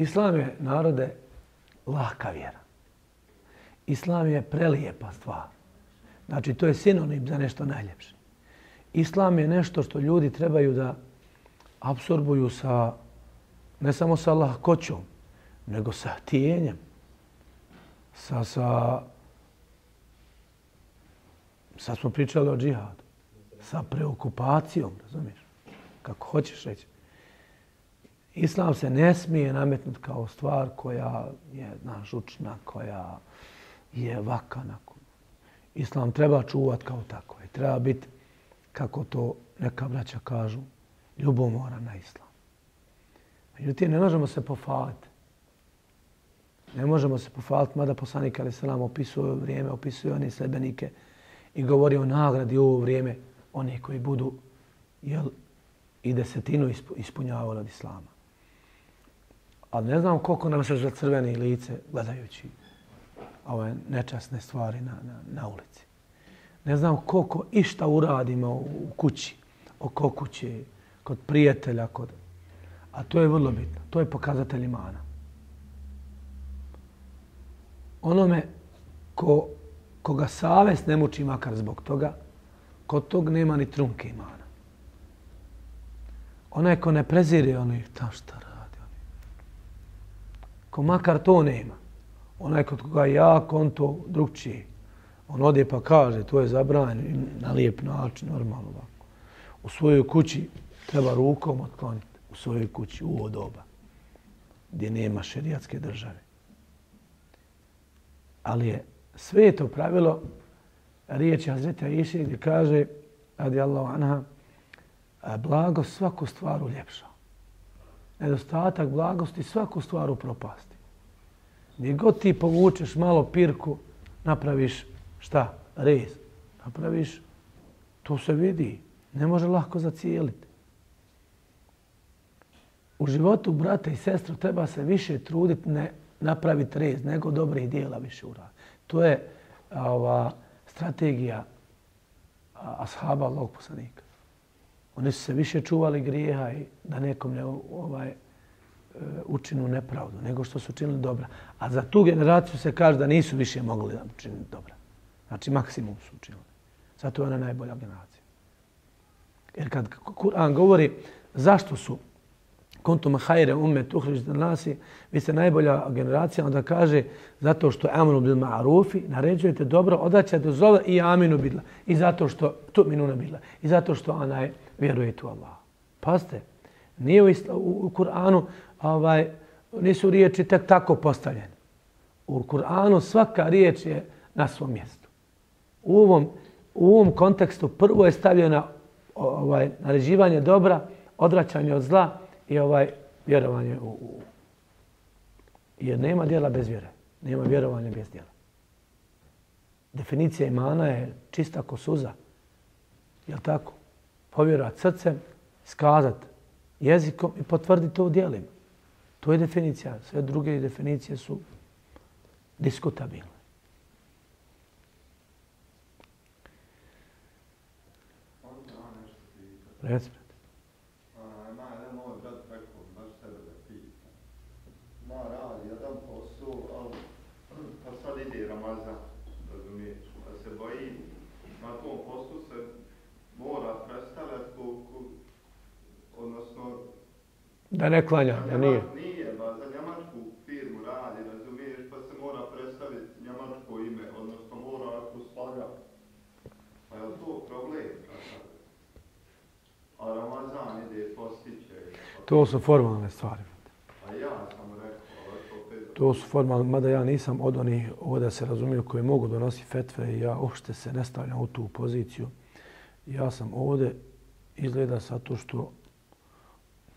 Islam je, narode, lahka vjera. Islam je prelijepa stvar. Znači, to je sinonim za nešto najljepše. Islam je nešto što ljudi trebaju da absorbuju sa, ne samo sa lahkoćom, nego sa tijenjem, sa, sa, sad smo pričali o džihadu, sa preokupacijom, razumiješ? Kako hoćeš reći. Islam se ne smije nametnuti kao stvar koja je na žučna, koja je vakana. Islam treba čuvati kao tako. I treba biti, kako to neka braća kažu, ljubomora na islam. Međutim, ne možemo se pofaliti. Ne možemo se pofaliti, mada poslanik Ali Salam opisuje vrijeme, opisuje oni slebenike i govori o nagradi u ovo vrijeme oni koji budu jel, i desetinu ispunjavali od islama. Ali ne znam koliko nam se zacrveni lice gledajući ove nečasne stvari na, na, na ulici. Ne znam koliko išta uradimo u kući, oko kuće, kod prijatelja, kod... A to je vrlo bitno. To je pokazatelj imana. Onome ko, koga savest ne muči makar zbog toga, kod tog nema ni trunke imana. Onaj ko ne prezire onih, ta šta radi. Ko makar to nema. Onaj kod koga je jak, on to drugčije. On ode pa kaže, to je zabranjeno na lijep način, normalno ovako. U svojoj kući treba rukom otkloniti u svojoj kući u odoba, gdje nema šerijatske države. Ali je sve to pravilo riječi Hazreti Aisha gdje kaže radi Allah anha blago svaku stvar uljepša. Nedostatak blagosti svaku stvar upropasti. Gdje god ti povučeš malo pirku, napraviš šta? Rez. Napraviš, to se vidi. Ne može lahko zacijeliti u životu brata i sestra treba se više truditi ne napraviti rez, nego dobrih dijela više uraditi. To je ova strategija ashaba Allahog poslanika. Oni su se više čuvali grijeha i da nekom ne ovaj, e, učinu nepravdu, nego što su učinili dobra. A za tu generaciju se kaže da nisu više mogli da učinili dobra. Znači maksimum su učinili. Zato je ona najbolja generacija. Jer kad Kur'an govori zašto su kontum hajre umme tuhriž da nasi, vi ste najbolja generacija, onda kaže zato što aminu bil ma'rufi, naređujete dobro, odaćate zove i aminu bidla. I zato što tu minuna bidla. I zato što onaj vjeruje tu Allah. Pazite, nije u, u, Kur'anu ovaj, nisu riječi tek tako postavljene. U Kur'anu svaka riječ je na svom mjestu. U ovom, u ovom kontekstu prvo je stavljena ovaj, naređivanje dobra, odraćanje od zla, i ovaj vjerovanje u, u jer nema djela bez vjere. Nema vjerovanja bez djela. Definicija imana je čista ko suza. Je li tako? Povjerovat srcem, skazat jezikom i potvrditi to u djelima. To je definicija. Sve druge definicije su diskutabilne. Recimo. Da ne klanja, da nije. Nije, ba, za njemačku firmu radi, razumiješ, pa se mora predstaviti njemačko ime, odnosno mora ako spaga. Pa je to problem? A Ramazan ide postiće. To su formalne stvari. A ja sam rekao, to su formalne, mada ja nisam od onih ovdje se razumio koji mogu donosi fetve i ja uopšte se ne stavljam u tu poziciju. Ja sam ovdje izgleda to što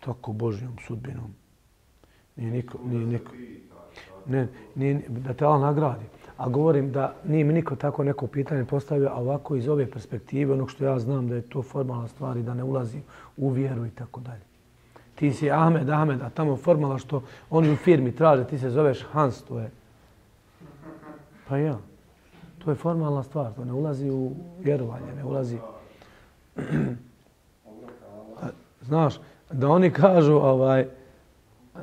tako Božjom sudbinom. Nije niko, nije niko. Ne, nije, da te Allah nagradi. A govorim da nije mi niko tako neko pitanje postavio, a ovako iz ove perspektive, onog što ja znam da je to formalna stvar i da ne ulazi u vjeru i tako dalje. Ti si Ahmed, Ahmed, a tamo formalno što oni u firmi traže, ti se zoveš Hans, to je. Pa ja. To je formalna stvar, to ne ulazi u vjerovanje, ne ulazi. Znaš, da oni kažu, ovaj,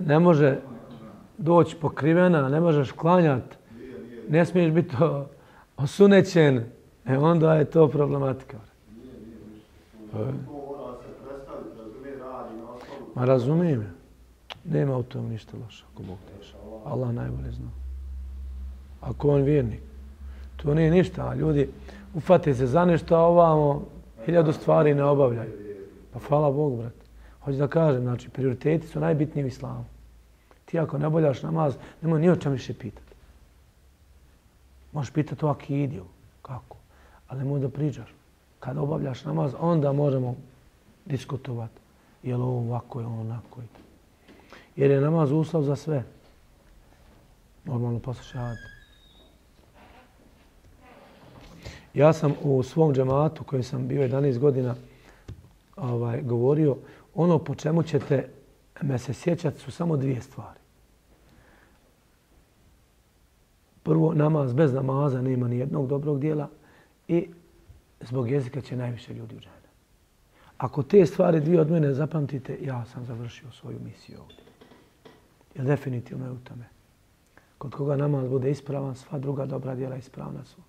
ne može doći pokrivena, ne možeš klanjati, ne smiješ biti osunećen, e onda je to problematika. Ma razumijem. Nema u tom ništa loše, ako Bog teša. Allah najbolje zna. Ako on vjernik. To nije ništa, a ljudi ufate se za nešto, a ovamo hiljadu stvari ne obavljaju. Pa hvala Bogu, brat. Hoću da kažem, znači, prioriteti su najbitniji u islamu. Ti ako ne boljaš namaz, nemoj ni o čem više pitati. Možeš pitati o akidiju. Kako? Ali nemoj da pričaš. Kada obavljaš namaz, onda možemo diskutovati. Je li ovo ovako, je li onako. Jer je namaz uslov za sve. Normalno poslušavati. Ja sam u svom džematu koji sam bio 11 godina ovaj, govorio ono po čemu ćete me se sjećati su samo dvije stvari. Prvo, namaz bez namaza nema ni jednog dobrog dijela i zbog jezika će najviše ljudi u džene. Ako te stvari dvije od mene zapamtite, ja sam završio svoju misiju ovdje. Jer definitivno je u tome. Kod koga namaz bude ispravan, sva druga dobra dijela ispravna su.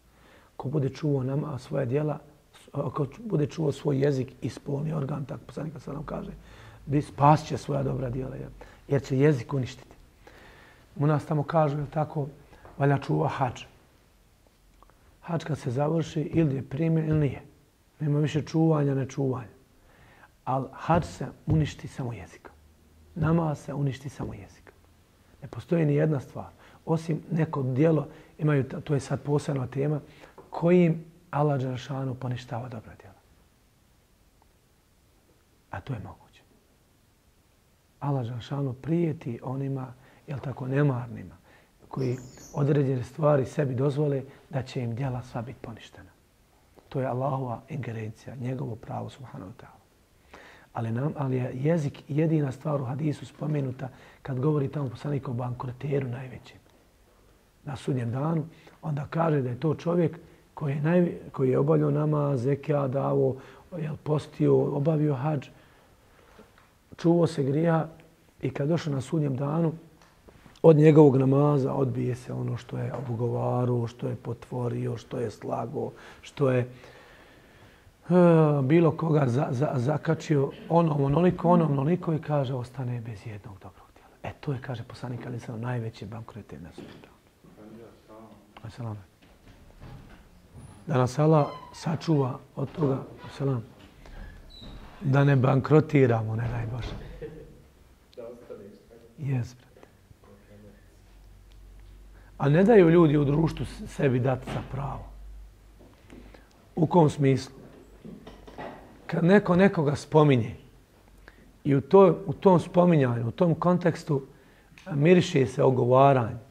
Ko bude čuo nama svoje dijela, ako bude čuo svoj jezik i spolni organ, tako poslanika sa nam kaže, bi spas će svoja dobra djela, jer će jezik uništiti. U nas tamo kažu, je tako, valja čuva hađ. Hađ kad se završi, ili je primjen, ili nije. Nema više čuvanja, ne čuvanja. Ali hađ se uništi samo jezikom. Nama se uništi samo jezikom. Ne postoji ni jedna stvar. Osim neko dijelo, imaju, to je sad posebna tema, kojim Allah Đerašanu poništava dobra djela. A to je moguće. Allah Đerašanu prijeti onima, jel tako, nemarnima, koji određene stvari sebi dozvole da će im djela sva biti poništena. To je Allahova ingerencija, njegovo pravo, subhanahu wa ta'ala. Ali, nam, ali je jezik jedina stvar u hadisu spomenuta kad govori tamo poslanik o bankroteru najvećem. Na sudnjem danu, onda kaže da je to čovjek koji je, naj, koji je obavljao nama, zekija, davo, jel, postio, obavio hađ, čuvao se grija i kad došao na sudnjem danu, od njegovog namaza odbije se ono što je obugovaru, što je potvorio, što je slago, što je uh, bilo koga za, za, zakačio onom onoliko, onom onoliko i kaže ostane bez jednog dobrog djela. E to je, kaže poslanik Ali Salam, najveći bankrete na svijetu. Salam. Da nas Allah sačuva od toga, salam, da ne bankrotiramo, ne daj Bože. Jes, bre. A ne daju ljudi u društvu sebi dati za pravo. U kom smislu? Kad neko nekoga spominje i u, to, u tom spominjanju, u tom kontekstu miriše se ogovaranje.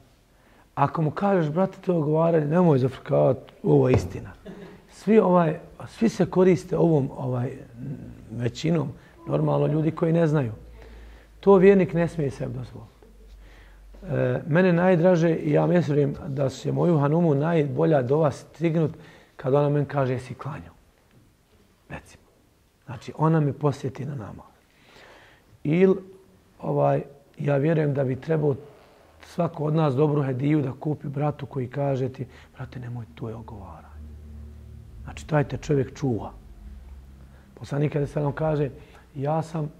Ako mu kažeš, brate, to ogovaranje, nemoj zafrkavati, ovo je istina. Svi, ovaj, svi se koriste ovom ovaj, većinom, normalno ljudi koji ne znaju. To vjernik ne smije sebi dozvoliti. E, mene najdraže i ja mislim da se moju Hanumu najbolja do vas stignut kad ona meni kaže jesi klanjao. Recimo. Znači, ona me posjeti na nama. Ili, ovaj, ja vjerujem da bi trebao svako od nas dobru hediju da kupi bratu koji kaže ti, brate, nemoj tu je ogovaranje. Znači, taj te čovjek čuva. Poslanik kada se nam kaže, ja sam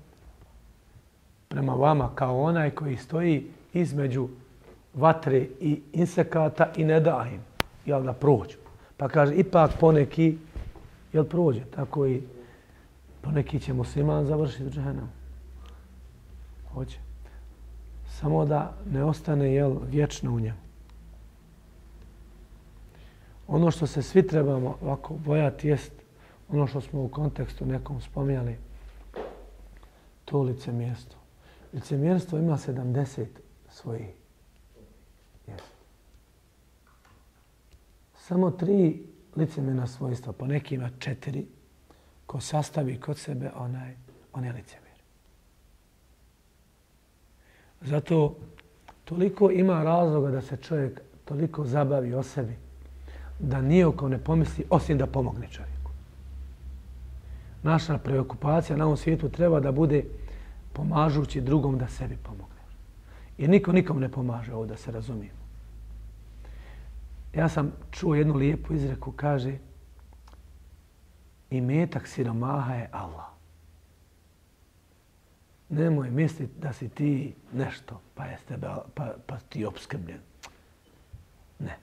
prema vama kao onaj koji stoji između vatre i insekata i ne dajem, jel da prođu. Pa kaže, ipak poneki, jel prođe, tako i poneki će musliman završiti u džahenom. Hoće. Samo da ne ostane, jel, vječno u njemu. Ono što se svi trebamo ovako bojati jest ono što smo u kontekstu nekom spominjali, to lice mjesto. Lice mjesto ima 70 svojih. Yes. Samo tri licemena svojstva, po nekima četiri, ko sastavi kod sebe onaj, on je licemir. Zato toliko ima razloga da se čovjek toliko zabavi o sebi, da nijoko ne pomisli osim da pomogne čovjeku. Naša preokupacija na ovom svijetu treba da bude pomažući drugom da sebi pomogne. Jer niko nikom ne pomaže ovo da se razumijemo. Ja sam čuo jednu lijepu izreku, kaže i metak siromaha je Allah. Nemoj misliti da si ti nešto, pa, je tebe, pa, pa ti obskrbljen. Ne.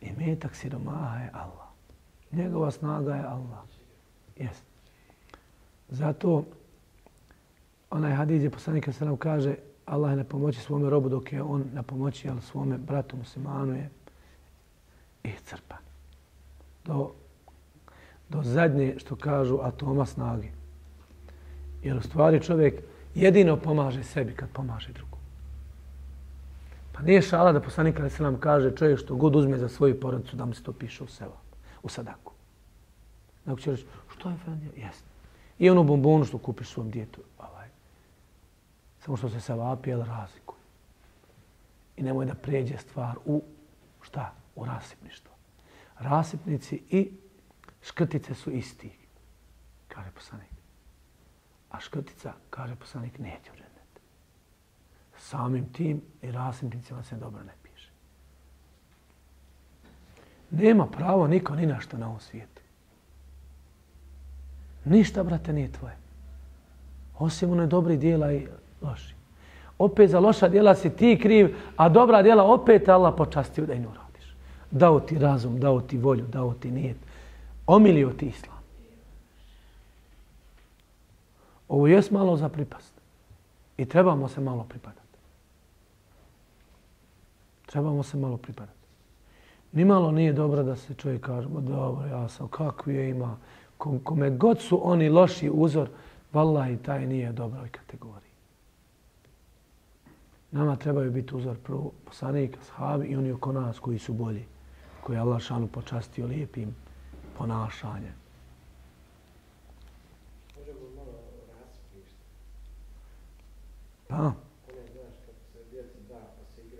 I metak siromaha je Allah. Njegova snaga je Allah. Jest. Zato onaj hadid je poslanik se nam kaže Allah je na pomoći svome robu dok je on na pomoći ali svome bratu muslimanu je iscrpan. Do, do zadnje što kažu atoma snage. Jer u stvari čovjek jedino pomaže sebi kad pomaže drugom. Pa nije šala da poslanik kada se nam kaže čovjek što god uzme za svoju porodicu da mu se to piše u seba, u sadaku. Neko će reći, što je Efendija? Jeste. I ono bombonu što kupiš svom djetu, ovaj. samo što se sa vapi, ali razlikuje. I nemoj da pređe stvar u šta? U rasipništvo. Rasipnici i škrtice su isti, kaže poslanik. A škrtica, kaže poslanik, neće u džennet. Samim tim i rasimnicima se dobro ne piše. Nema pravo niko ni na što na ovom svijetu. Ništa, brate, nije tvoje. Osim one dobri dijela i loši. Opet za loša dijela si ti kriv, a dobra dijela opet Allah počastio da i nju radiš. Dao ti razum, dao ti volju, dao ti nijet. Omilio ti islam. Ovo je malo za pripast. I trebamo se malo pripadati. Trebamo se malo pripadati. Nimalo nije dobro da se čovjek kaže, dobro, ja sam, kakvi je ima, kome god su oni loši uzor, vallahi taj nije dobroj kategoriji. Nama trebaju biti uzor prvo poslanika, sahabi i oni oko nas koji su bolji, koji je Allah šanu počastio lijepim ponašanjem. Možemo malo rasprišti. Pa,